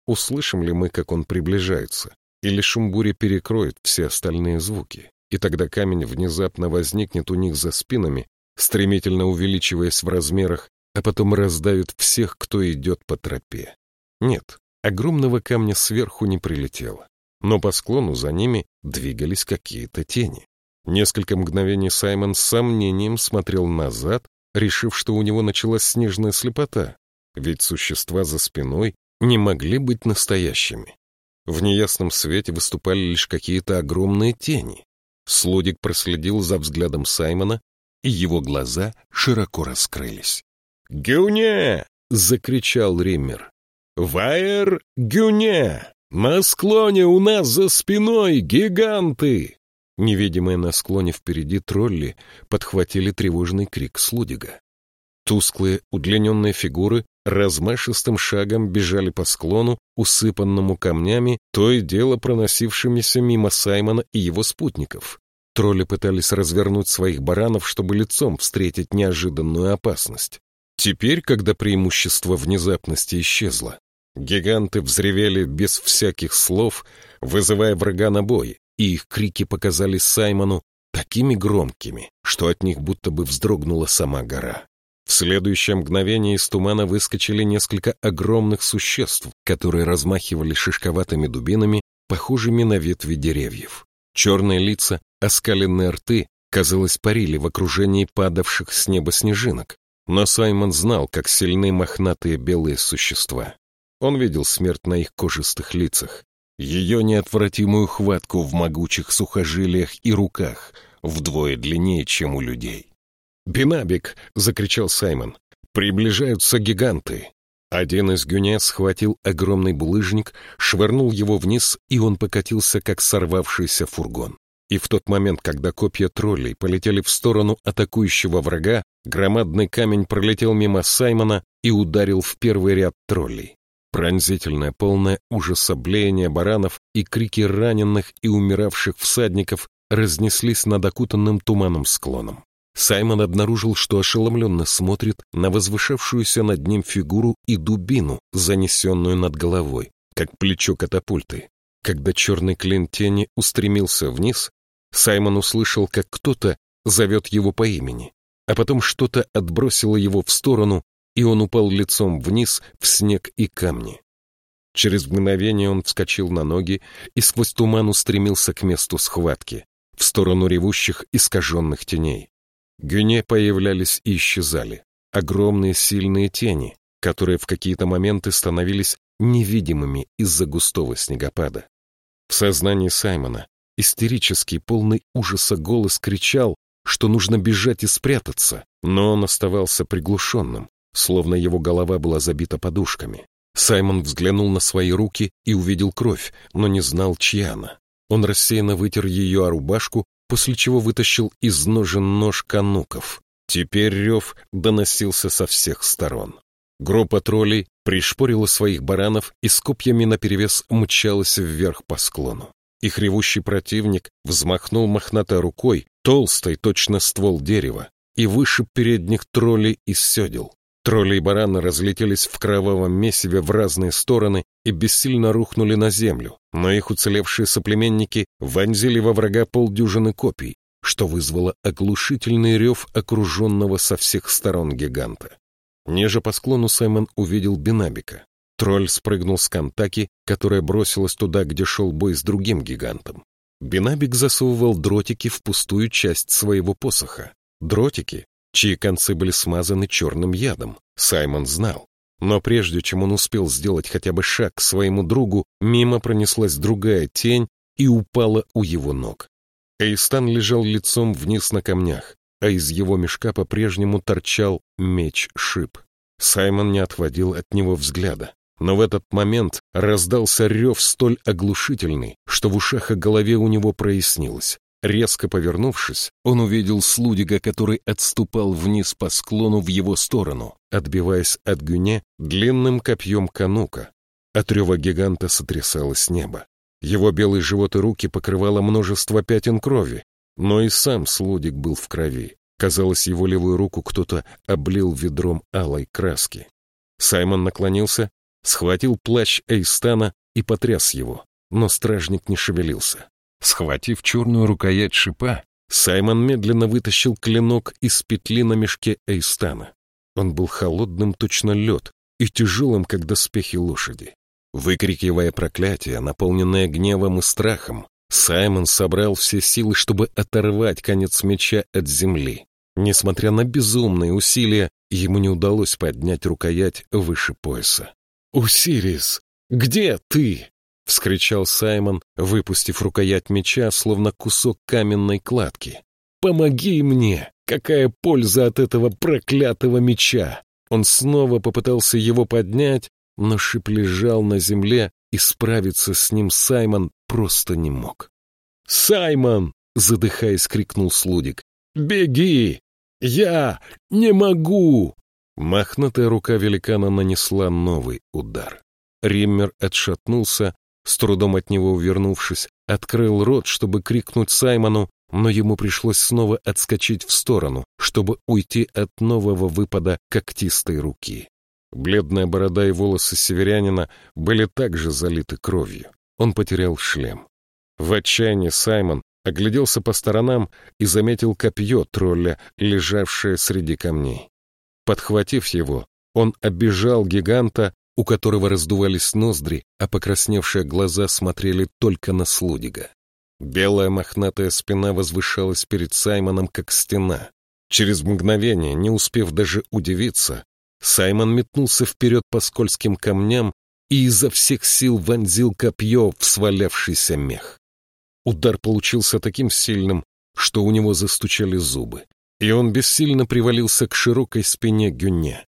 Услышим ли мы, как он приближается, или шум бури перекроет все остальные звуки?» И тогда камень внезапно возникнет у них за спинами стремительно увеличиваясь в размерах, а потом раздавит всех, кто идет по тропе. Нет, огромного камня сверху не прилетело, но по склону за ними двигались какие-то тени. Несколько мгновений Саймон с сомнением смотрел назад, решив, что у него началась снежная слепота, ведь существа за спиной не могли быть настоящими. В неясном свете выступали лишь какие-то огромные тени. Слудик проследил за взглядом Саймона и его глаза широко раскрылись. «Гюне!» — закричал Риммер. «Вайер Гюне! На склоне у нас за спиной гиганты!» Невидимые на склоне впереди тролли подхватили тревожный крик Слудига. Тусклые, удлиненные фигуры размашистым шагом бежали по склону, усыпанному камнями, то и дело проносившимися мимо Саймона и его спутников. Тролли пытались развернуть своих баранов, чтобы лицом встретить неожиданную опасность. Теперь, когда преимущество внезапности исчезло, гиганты взревели без всяких слов, вызывая врага на бой, и их крики показались Саймону такими громкими, что от них будто бы вздрогнула сама гора. В следующее мгновение из тумана выскочили несколько огромных существ, которые размахивали шишковатыми дубинами, похожими на ветви деревьев. Черные лица, оскаленные рты, казалось, парили в окружении падавших с неба снежинок. Но Саймон знал, как сильны мохнатые белые существа. Он видел смерть на их кожистых лицах, ее неотвратимую хватку в могучих сухожилиях и руках, вдвое длиннее, чем у людей. «Бинабик!» — закричал Саймон. «Приближаются гиганты!» Один из гюне схватил огромный булыжник, швырнул его вниз, и он покатился, как сорвавшийся фургон. И в тот момент, когда копья троллей полетели в сторону атакующего врага, громадный камень пролетел мимо Саймона и ударил в первый ряд троллей. Пронзительное, полное ужаса блеяние баранов и крики раненых и умиравших всадников разнеслись над окутанным туманом склоном. Саймон обнаружил, что ошеломленно смотрит на возвышавшуюся над ним фигуру и дубину, занесенную над головой, как плечо катапульты. Когда черный клин тени устремился вниз, Саймон услышал, как кто-то зовет его по имени, а потом что-то отбросило его в сторону, и он упал лицом вниз в снег и камни. Через мгновение он вскочил на ноги и сквозь туман устремился к месту схватки, в сторону ревущих искаженных теней. Гюне появлялись и исчезали. Огромные сильные тени, которые в какие-то моменты становились невидимыми из-за густого снегопада. В сознании Саймона истерический, полный ужаса голос кричал, что нужно бежать и спрятаться, но он оставался приглушенным, словно его голова была забита подушками. Саймон взглянул на свои руки и увидел кровь, но не знал, чья она. Он рассеянно вытер ее о рубашку после чего вытащил из ножен нож кануков. Теперь рев доносился со всех сторон. Группа троллей пришпорила своих баранов и с копьями наперевес мчалась вверх по склону. Их ревущий противник взмахнул мохнатой рукой, толстой, точно ствол дерева, и вышиб передних троллей из седел. Тролли и бараны разлетелись в кровавом месиве в разные стороны и бессильно рухнули на землю, но их уцелевшие соплеменники вонзили во врага полдюжины копий, что вызвало оглушительный рев окруженного со всех сторон гиганта. Ниже по склону Саймон увидел Бинабика. Тролль спрыгнул с Кантаки, которая бросилась туда, где шел бой с другим гигантом. Бинабик засовывал дротики в пустую часть своего посоха. Дротики чьи концы были смазаны черным ядом. Саймон знал. Но прежде чем он успел сделать хотя бы шаг к своему другу, мимо пронеслась другая тень и упала у его ног. Эйстан лежал лицом вниз на камнях, а из его мешка по-прежнему торчал меч-шип. Саймон не отводил от него взгляда. Но в этот момент раздался рев столь оглушительный, что в ушах и голове у него прояснилось. Резко повернувшись, он увидел Слудига, который отступал вниз по склону в его сторону, отбиваясь от Гюне длинным копьем канука. От рева гиганта сотрясалось небо. Его белый живот и руки покрывало множество пятен крови, но и сам Слудик был в крови. Казалось, его левую руку кто-то облил ведром алой краски. Саймон наклонился, схватил плащ Эйстана и потряс его, но стражник не шевелился. Схватив черную рукоять шипа, Саймон медленно вытащил клинок из петли на мешке Эйстана. Он был холодным, точно лед, и тяжелым, как доспехи лошади. Выкрикивая проклятие, наполненное гневом и страхом, Саймон собрал все силы, чтобы оторвать конец меча от земли. Несмотря на безумные усилия, ему не удалось поднять рукоять выше пояса. «Усирис, где ты?» — вскричал Саймон, выпустив рукоять меча, словно кусок каменной кладки. «Помоги мне! Какая польза от этого проклятого меча!» Он снова попытался его поднять, но шип лежал на земле, и справиться с ним Саймон просто не мог. «Саймон!» — задыхаясь, крикнул Слудик. «Беги! Я не могу!» Мохнатая рука великана нанесла новый удар. Риммер отшатнулся, с трудом от него увернувшись, открыл рот, чтобы крикнуть Саймону, но ему пришлось снова отскочить в сторону, чтобы уйти от нового выпада когтистой руки. Бледная борода и волосы северянина были также залиты кровью. Он потерял шлем. В отчаянии Саймон огляделся по сторонам и заметил копье тролля, лежавшее среди камней. Подхватив его, он оббежал гиганта у которого раздувались ноздри, а покрасневшие глаза смотрели только на Слудига. Белая мохнатая спина возвышалась перед Саймоном, как стена. Через мгновение, не успев даже удивиться, Саймон метнулся вперед по скользким камням и изо всех сил вонзил копье в свалявшийся мех. Удар получился таким сильным, что у него застучали зубы, и он бессильно привалился к широкой спине Гюне.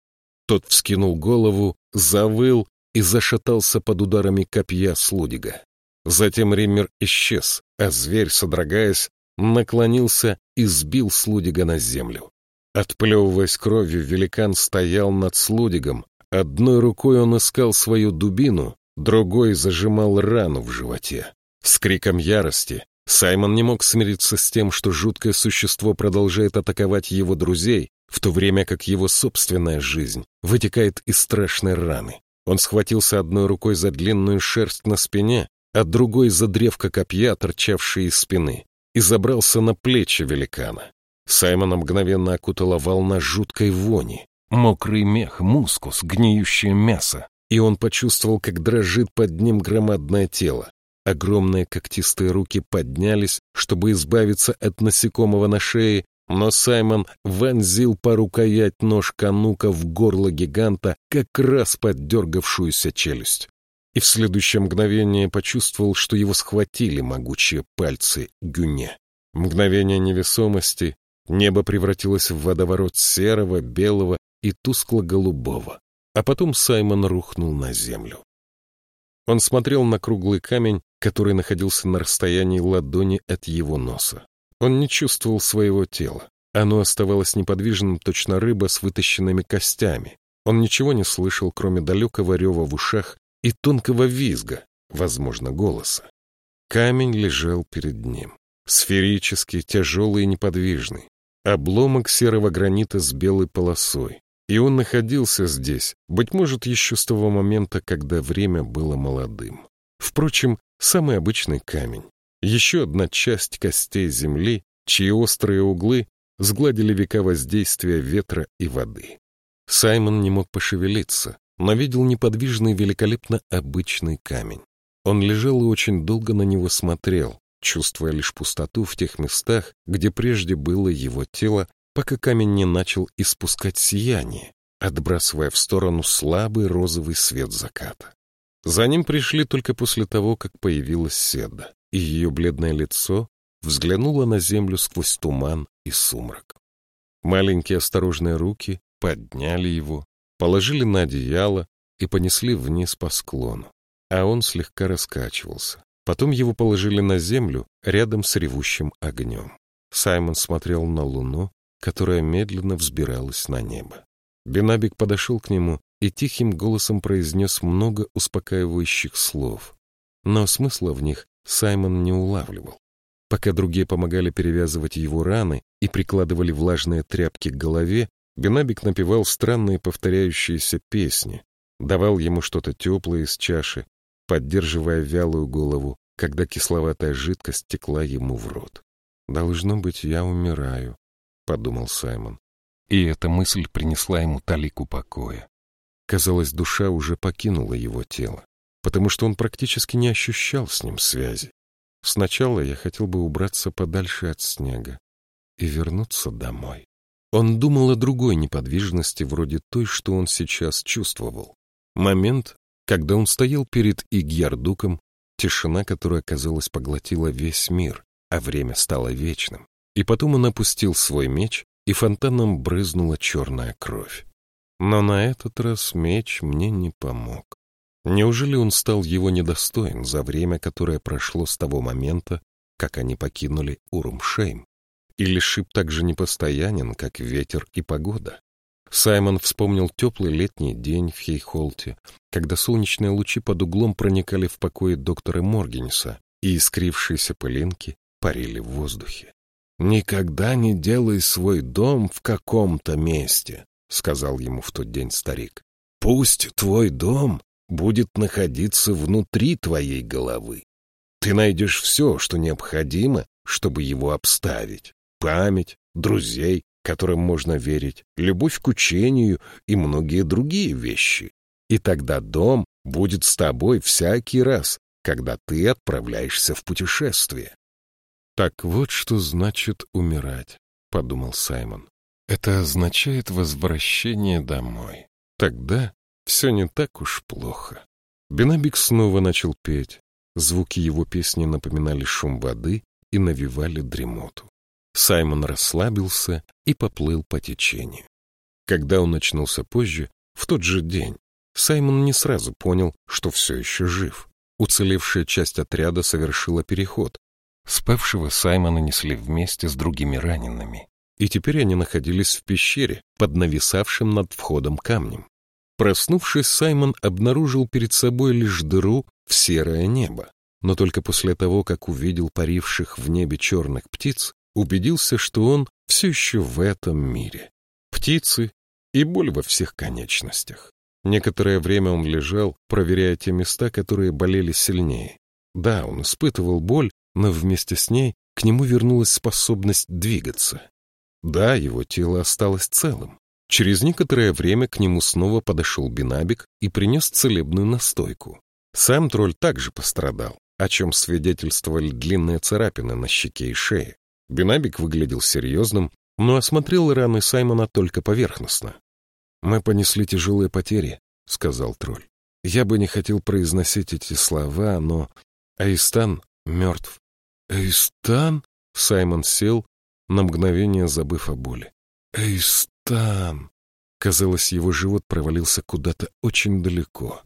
Тот вскинул голову, завыл и зашатался под ударами копья Слудига. Затем Риммер исчез, а зверь, содрогаясь, наклонился и сбил Слудига на землю. Отплевываясь кровью, великан стоял над Слудигом. Одной рукой он искал свою дубину, другой зажимал рану в животе. С криком ярости Саймон не мог смириться с тем, что жуткое существо продолжает атаковать его друзей, в то время как его собственная жизнь вытекает из страшной раны. Он схватился одной рукой за длинную шерсть на спине, а другой за древко копья, торчавшее из спины, и забрался на плечи великана. Саймона мгновенно окутала волна жуткой вони. Мокрый мех, мускус, гниющее мясо. И он почувствовал, как дрожит под ним громадное тело. Огромные когтистые руки поднялись, чтобы избавиться от насекомого на шее, но Саймон вонзил по рукоять нож канука в горло гиганта, как раз под дергавшуюся челюсть. И в следующее мгновение почувствовал, что его схватили могучие пальцы Гюне. Мгновение невесомости, небо превратилось в водоворот серого, белого и тускло-голубого. А потом Саймон рухнул на землю. Он смотрел на круглый камень, который находился на расстоянии ладони от его носа. Он не чувствовал своего тела. Оно оставалось неподвижным, точно рыба с вытащенными костями. Он ничего не слышал, кроме далекого рева в ушах и тонкого визга, возможно, голоса. Камень лежал перед ним. Сферический, тяжелый и неподвижный. Обломок серого гранита с белой полосой. И он находился здесь, быть может, еще с того момента, когда время было молодым. Впрочем, самый обычный камень. Еще одна часть костей земли, чьи острые углы сгладили века воздействия ветра и воды. Саймон не мог пошевелиться, но видел неподвижный великолепно обычный камень. Он лежал и очень долго на него смотрел, чувствуя лишь пустоту в тех местах, где прежде было его тело, пока камень не начал испускать сияние, отбрасывая в сторону слабый розовый свет заката. За ним пришли только после того, как появилась Седа, и ее бледное лицо взглянуло на землю сквозь туман и сумрак. Маленькие осторожные руки подняли его, положили на одеяло и понесли вниз по склону, а он слегка раскачивался. Потом его положили на землю рядом с ревущим огнем. Саймон смотрел на луну, которая медленно взбиралась на небо. Бенабик подошел к нему и тихим голосом произнес много успокаивающих слов, но смысла в них Саймон не улавливал. Пока другие помогали перевязывать его раны и прикладывали влажные тряпки к голове, Бенабик напевал странные повторяющиеся песни, давал ему что-то теплое из чаши, поддерживая вялую голову, когда кисловатая жидкость текла ему в рот. «Должно быть, я умираю», — подумал Саймон. И эта мысль принесла ему талику покоя. Казалось, душа уже покинула его тело, потому что он практически не ощущал с ним связи. Сначала я хотел бы убраться подальше от снега и вернуться домой. Он думал о другой неподвижности, вроде той, что он сейчас чувствовал. Момент, когда он стоял перед Игьярдуком, тишина, которая, казалось, поглотила весь мир, а время стало вечным. И потом он опустил свой меч, и фонтаном брызнула черная кровь. Но на этот раз меч мне не помог. Неужели он стал его недостоин за время, которое прошло с того момента, как они покинули Урумшейм? Или шип так же непостоянен, как ветер и погода? Саймон вспомнил теплый летний день в Хейхолте, когда солнечные лучи под углом проникали в покои доктора Моргенса, и искрившиеся пылинки парили в воздухе. «Никогда не делай свой дом в каком-то месте», — сказал ему в тот день старик. «Пусть твой дом будет находиться внутри твоей головы. Ты найдешь все, что необходимо, чтобы его обставить. Память, друзей, которым можно верить, любовь к учению и многие другие вещи. И тогда дом будет с тобой всякий раз, когда ты отправляешься в путешествие. «Так вот что значит умирать», — подумал Саймон. «Это означает возвращение домой. Тогда все не так уж плохо». Бенабик снова начал петь. Звуки его песни напоминали шум воды и навевали дремоту. Саймон расслабился и поплыл по течению. Когда он очнулся позже, в тот же день, Саймон не сразу понял, что все еще жив. Уцелевшая часть отряда совершила переход, Спавшего Саймона несли вместе с другими ранеными, и теперь они находились в пещере под нависавшим над входом камнем. Проснувшись, Саймон обнаружил перед собой лишь дыру в серое небо, но только после того, как увидел паривших в небе черных птиц, убедился, что он все еще в этом мире. Птицы и боль во всех конечностях. Некоторое время он лежал, проверяя те места, которые болели сильнее. Да, он испытывал боль, но вместе с ней к нему вернулась способность двигаться. Да, его тело осталось целым. Через некоторое время к нему снова подошел Бинабик и принес целебную настойку. Сам тролль также пострадал, о чем свидетельствовали длинные царапины на щеке и шее. Бинабик выглядел серьезным, но осмотрел раны Саймона только поверхностно. «Мы понесли тяжелые потери», — сказал тролль. «Я бы не хотел произносить эти слова, но Аистан мертв. «Эйстан?» — Саймон сел, на мгновение забыв о боли. «Эйстан!» Казалось, его живот провалился куда-то очень далеко.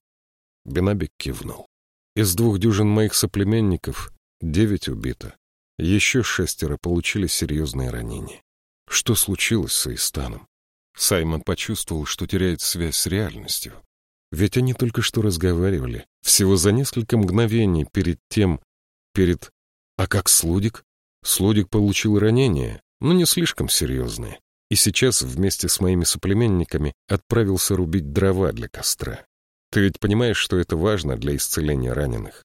Бенабик кивнул. Из двух дюжин моих соплеменников девять убито. Еще шестеро получили серьезные ранения. Что случилось с Эйстаном? Саймон почувствовал, что теряет связь с реальностью. Ведь они только что разговаривали, всего за несколько мгновений перед тем, перед а как Слудик? Слудик получил ранение, но не слишком серьезное, и сейчас вместе с моими соплеменниками отправился рубить дрова для костра. Ты ведь понимаешь, что это важно для исцеления раненых.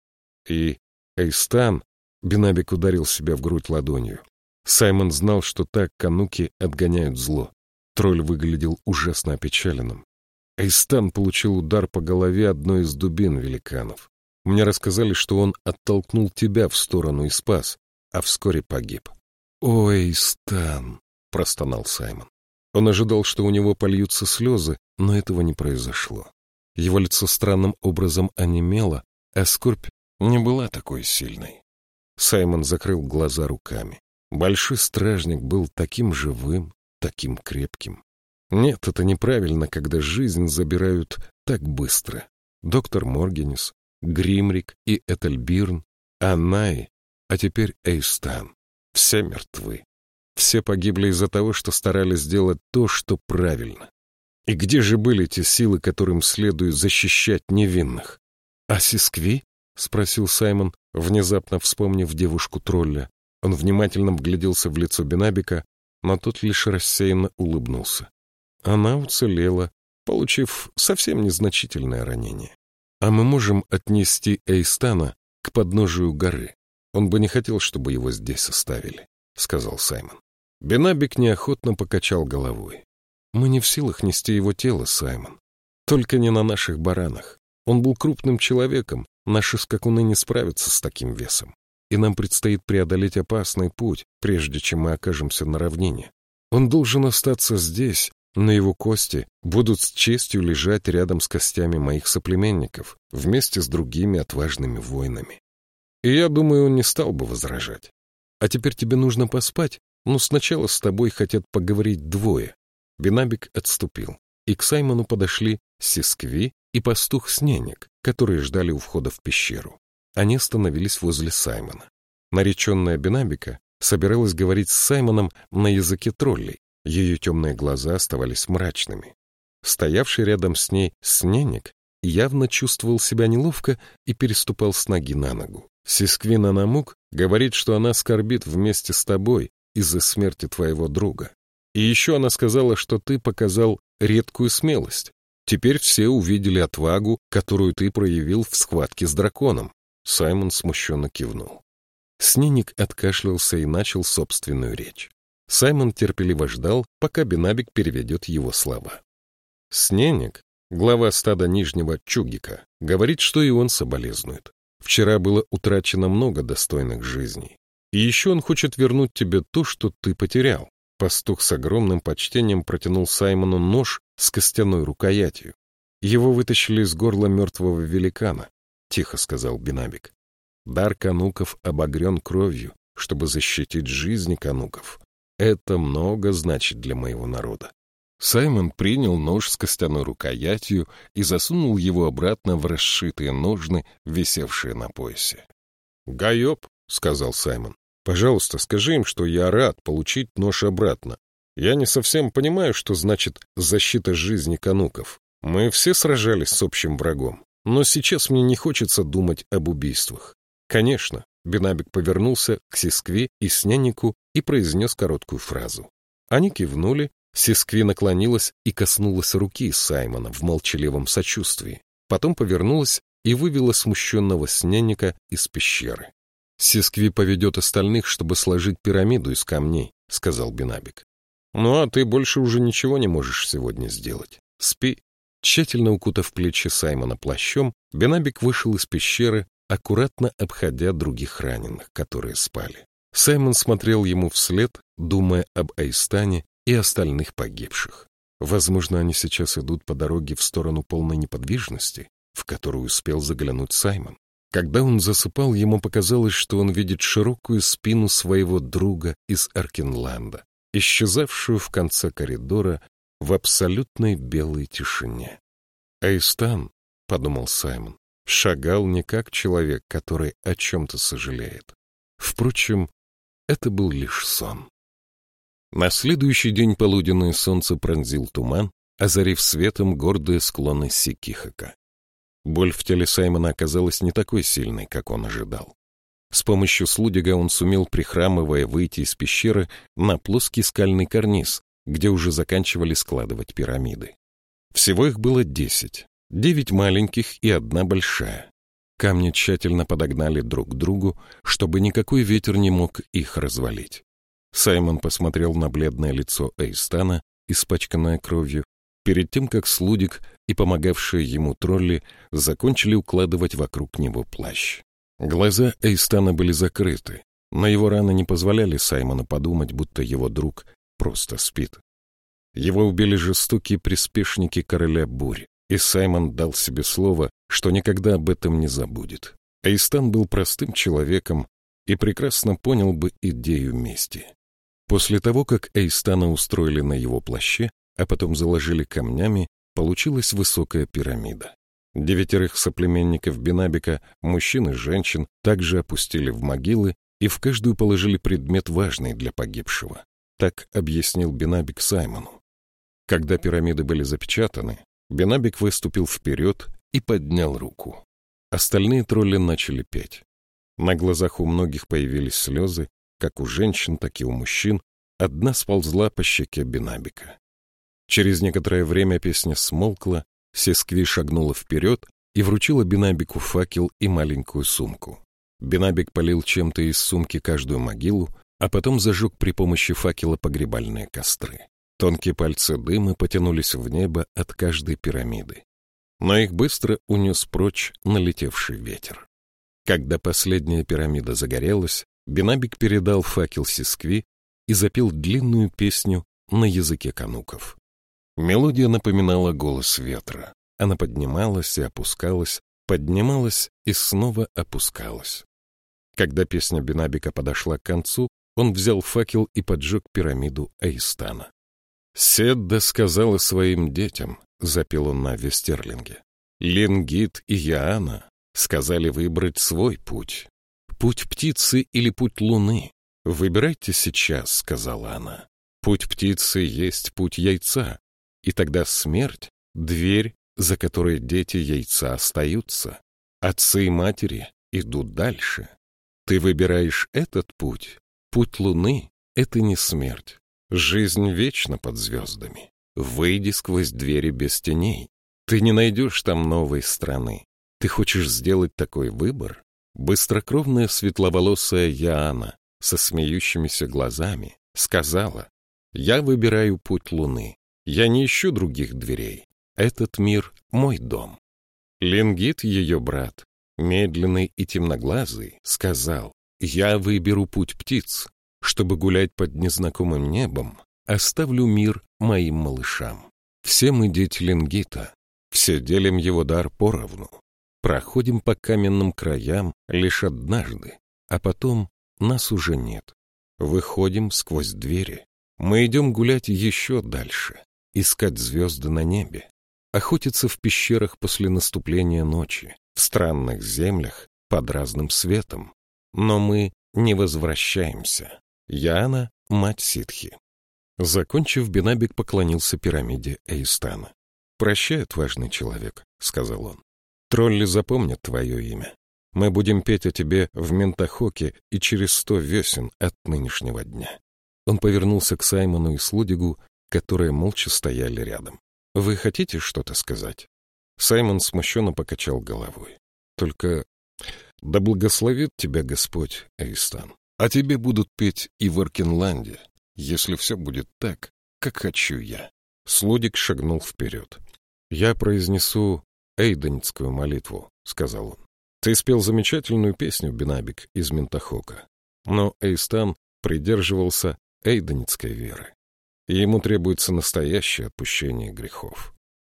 И Эйстан, Бинабик ударил себя в грудь ладонью. Саймон знал, что так кануки отгоняют зло. Тролль выглядел ужасно опечаленным. Эйстан получил удар по голове одной из дубин великанов. Мне рассказали, что он оттолкнул тебя в сторону и спас, а вскоре погиб. «Ой, Стан!» — простонал Саймон. Он ожидал, что у него польются слезы, но этого не произошло. Его лицо странным образом онемело, а скорбь не была такой сильной. Саймон закрыл глаза руками. Большой стражник был таким живым, таким крепким. Нет, это неправильно, когда жизнь забирают так быстро. Доктор Моргенис, Гримрик и Этельбирн, Анай, а теперь Эйстан. Все мертвы. Все погибли из-за того, что старались сделать то, что правильно. И где же были те силы, которым следует защищать невинных? — А Сискви? — спросил Саймон, внезапно вспомнив девушку-тролля. Он внимательно вгляделся в лицо Бенабика, но тот лишь рассеянно улыбнулся. Она уцелела, получив совсем незначительное ранение. А мы можем отнести Эйстана к подножию горы. Он бы не хотел, чтобы его здесь оставили, — сказал Саймон. Бенабик неохотно покачал головой. Мы не в силах нести его тело, Саймон. Только не на наших баранах. Он был крупным человеком, наши скакуны не справятся с таким весом. И нам предстоит преодолеть опасный путь, прежде чем мы окажемся на равнине. Он должен остаться здесь, но его кости будут с честью лежать рядом с костями моих соплеменников, вместе с другими отважными воинами. И я думаю, он не стал бы возражать. А теперь тебе нужно поспать, но сначала с тобой хотят поговорить двое. Бенабик отступил, и к Саймону подошли Сискви и пастух Сненик, которые ждали у входа в пещеру. Они остановились возле Саймона. Нареченная Бенабика собиралась говорить с Саймоном на языке троллей. Ее темные глаза оставались мрачными. Стоявший рядом с ней Сненик явно чувствовал себя неловко и переступал с ноги на ногу. Сисквина Намук говорит, что она скорбит вместе с тобой из-за смерти твоего друга. И еще она сказала, что ты показал редкую смелость. Теперь все увидели отвагу, которую ты проявил в схватке с драконом. Саймон смущенно кивнул. Сненик откашлялся и начал собственную речь. Саймон терпеливо ждал, пока Бенабик переведет его слова. Сненик, глава стада Нижнего Чугика, говорит, что и он соболезнует. Вчера было утрачено много достойных жизней. И еще он хочет вернуть тебе то, что ты потерял. Пастух с огромным почтением протянул Саймону нож с костяной рукоятью. Его вытащили из горла мертвого великана, — тихо сказал Бинабик. Дар кануков обогрен кровью, чтобы защитить жизни кануков. Это много значит для моего народа. Саймон принял нож с костяной рукоятью и засунул его обратно в расшитые ножны, висевшие на поясе. — Гайоп, — сказал Саймон. Пожалуйста, скажи им, что я рад получить нож обратно. Я не совсем понимаю, что значит защита жизни кануков. Мы все сражались с общим врагом. Но сейчас мне не хочется думать об убийствах. Конечно, Бенабик повернулся к Сискве и Снянику и произнес короткую фразу. Они кивнули, Сискви наклонилась и коснулась руки Саймона в молчаливом сочувствии. Потом повернулась и вывела смущенного Сняника из пещеры. Сискви поведет остальных, чтобы сложить пирамиду из камней, — сказал Бинабик. Ну, а ты больше уже ничего не можешь сегодня сделать. Спи. Тщательно укутав плечи Саймона плащом, Бенабик вышел из пещеры, аккуратно обходя других раненых, которые спали. Саймон смотрел ему вслед, думая об Айстане и остальных погибших. Возможно, они сейчас идут по дороге в сторону полной неподвижности, в которую успел заглянуть Саймон. Когда он засыпал, ему показалось, что он видит широкую спину своего друга из Аркенланда, исчезавшую в конце коридора в абсолютной белой тишине. «Айстан», — подумал Саймон, — шагал не как человек, который о чем-то сожалеет. Впрочем, это был лишь сон. На следующий день полуденное солнце пронзил туман, озарив светом гордые склоны Сикихака. Боль в теле Саймона оказалась не такой сильной, как он ожидал. С помощью слудига он сумел, прихрамывая, выйти из пещеры на плоский скальный карниз, где уже заканчивали складывать пирамиды. Всего их было десять. Девять маленьких и одна большая. Камни тщательно подогнали друг к другу, чтобы никакой ветер не мог их развалить. Саймон посмотрел на бледное лицо Эйстана, испачканное кровью, перед тем, как Слудик и помогавшие ему тролли закончили укладывать вокруг него плащ. Глаза Эйстана были закрыты, но его раны не позволяли Саймону подумать, будто его друг просто спит. Его убили жестокие приспешники короля бурь, и Саймон дал себе слово, что никогда об этом не забудет. Эйстан был простым человеком и прекрасно понял бы идею мести. После того, как Эйстана устроили на его плаще, а потом заложили камнями, получилась высокая пирамида. Девятерых соплеменников Бинабика, мужчин и женщин, также опустили в могилы и в каждую положили предмет важный для погибшего. Так объяснил Бинабик Саймону. Когда пирамиды были запечатаны, Бинабик выступил вперед и поднял руку. Остальные тролли начали петь. На глазах у многих появились слезы, как у женщин, так и у мужчин. Одна сползла по щеке Бинабика. Через некоторое время песня смолкла, Сескви шагнула вперед и вручила Бинабику факел и маленькую сумку. Бинабик полил чем-то из сумки каждую могилу, а потом зажег при помощи факела погребальные костры. Тонкие пальцы дыма потянулись в небо от каждой пирамиды. Но их быстро унес прочь налетевший ветер. Когда последняя пирамида загорелась, Бинабик передал факел Сискви и запел длинную песню на языке кануков. Мелодия напоминала голос ветра. Она поднималась и опускалась, поднималась и снова опускалась. Когда песня Бинабика подошла к концу, он взял факел и поджег пирамиду Эйстана. «Седда сказала своим детям», — запел он на Вестерлинге. «Ленгит и Яана сказали выбрать свой путь. Путь птицы или путь луны. Выбирайте сейчас», — сказала она. «Путь птицы есть путь яйца, и тогда смерть — дверь, за которой дети яйца остаются. Отцы и матери идут дальше. Ты выбираешь этот путь. Путь луны — это не смерть. Жизнь вечна под звездами. Выйди сквозь двери без теней. Ты не найдешь там новой страны. Ты хочешь сделать такой выбор? Быстрокровная светловолосая Яна со смеющимися глазами сказала, «Я выбираю путь луны. Я не ищу других дверей. Этот мир — мой дом. Ленгит, ее брат, медленный и темноглазый, сказал, «Я выберу путь птиц. Чтобы гулять под незнакомым небом, оставлю мир моим малышам. Все мы дети Ленгита, все делим его дар поровну. Проходим по каменным краям лишь однажды, а потом нас уже нет. Выходим сквозь двери. Мы идем гулять еще дальше искать звезды на небе, охотиться в пещерах после наступления ночи, в странных землях под разным светом. Но мы не возвращаемся. Яна — мать ситхи. Закончив, Бенабик поклонился пирамиде Эйстана. «Прощай, отважный человек», — сказал он. «Тролли запомнят твое имя. Мы будем петь о тебе в Ментахоке и через сто весен от нынешнего дня». Он повернулся к Саймону и Слудигу которые молча стояли рядом. «Вы хотите что-то сказать?» Саймон смущенно покачал головой. «Только да благословит тебя Господь, Эйстан. А тебе будут петь и в Аркенланде, если все будет так, как хочу я». Слудик шагнул вперед. «Я произнесу эйденскую молитву», — сказал он. «Ты спел замечательную песню, Бенабик, из Ментахока. Но Эйстан придерживался эйденецкой веры и ему требуется настоящее отпущение грехов.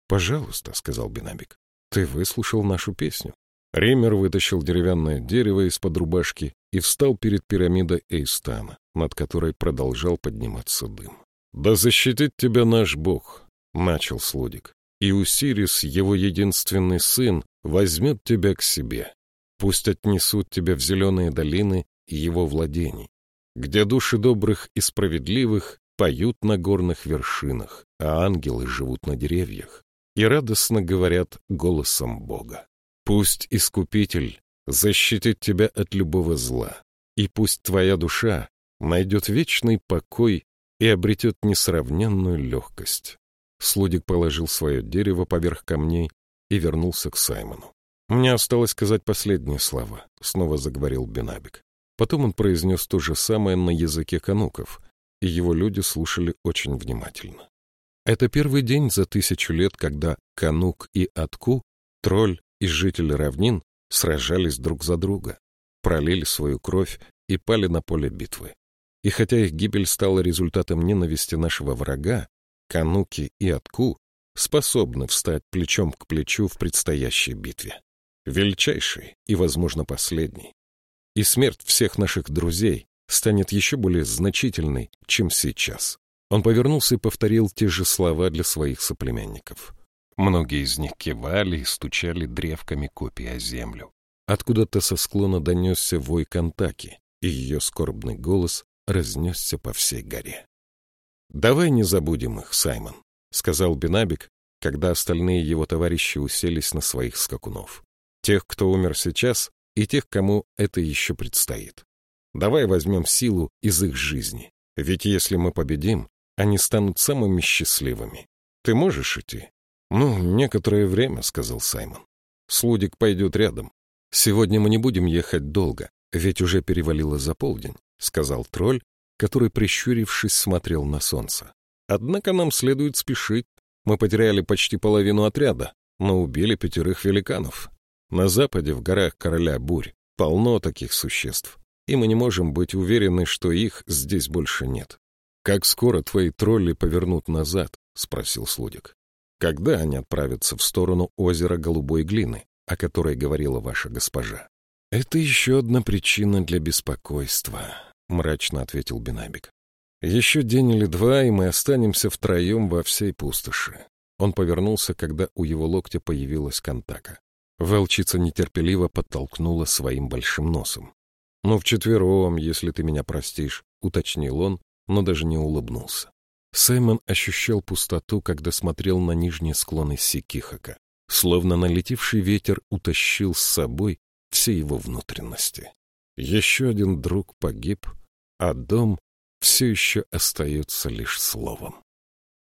«Пожалуйста», — сказал Бенабик, — «ты выслушал нашу песню». Ример вытащил деревянное дерево из-под рубашки и встал перед пирамидой Эйстана, над которой продолжал подниматься дым. «Да защитит тебя наш бог», — начал Слудик, «и Усирис, его единственный сын, возьмет тебя к себе. Пусть отнесут тебя в зеленые долины его владений, где души добрых и справедливых поют на горных вершинах, а ангелы живут на деревьях и радостно говорят голосом Бога. Пусть Искупитель защитит тебя от любого зла, и пусть твоя душа найдет вечный покой и обретет несравненную легкость. Слудик положил свое дерево поверх камней и вернулся к Саймону. «Мне осталось сказать последние слова», — снова заговорил Бенабик. Потом он произнес то же самое на языке кануков, и его люди слушали очень внимательно. Это первый день за тысячу лет, когда Канук и Атку, тролль и жители равнин, сражались друг за друга, пролили свою кровь и пали на поле битвы. И хотя их гибель стала результатом ненависти нашего врага, Кануки и Атку способны встать плечом к плечу в предстоящей битве. Величайшей и, возможно, последней. И смерть всех наших друзей станет еще более значительной, чем сейчас. Он повернулся и повторил те же слова для своих соплеменников. Многие из них кивали и стучали древками копий землю. Откуда-то со склона донесся вой Кантаки, и ее скорбный голос разнесся по всей горе. «Давай не забудем их, Саймон», — сказал Бенабик, когда остальные его товарищи уселись на своих скакунов. «Тех, кто умер сейчас, и тех, кому это еще предстоит. Давай возьмем силу из их жизни, ведь если мы победим, они станут самыми счастливыми. Ты можешь идти?» «Ну, некоторое время», — сказал Саймон. «Слудик пойдет рядом. Сегодня мы не будем ехать долго, ведь уже перевалило за полдень», — сказал тролль, который, прищурившись, смотрел на солнце. «Однако нам следует спешить. Мы потеряли почти половину отряда, но убили пятерых великанов. На западе, в горах Короля Бурь, полно таких существ, и мы не можем быть уверены, что их здесь больше нет. «Как скоро твои тролли повернут назад?» — спросил Слудик. «Когда они отправятся в сторону озера Голубой Глины, о которой говорила ваша госпожа?» «Это еще одна причина для беспокойства», — мрачно ответил Бенабик. «Еще день или два, и мы останемся втроем во всей пустоши». Он повернулся, когда у его локтя появилась контака. Волчица нетерпеливо подтолкнула своим большим носом. «Ну, вчетвером, если ты меня простишь», — уточнил он, но даже не улыбнулся. Саймон ощущал пустоту, когда смотрел на нижние склоны Сикихака, словно налетевший ветер утащил с собой все его внутренности. Еще один друг погиб, а дом все еще остается лишь словом.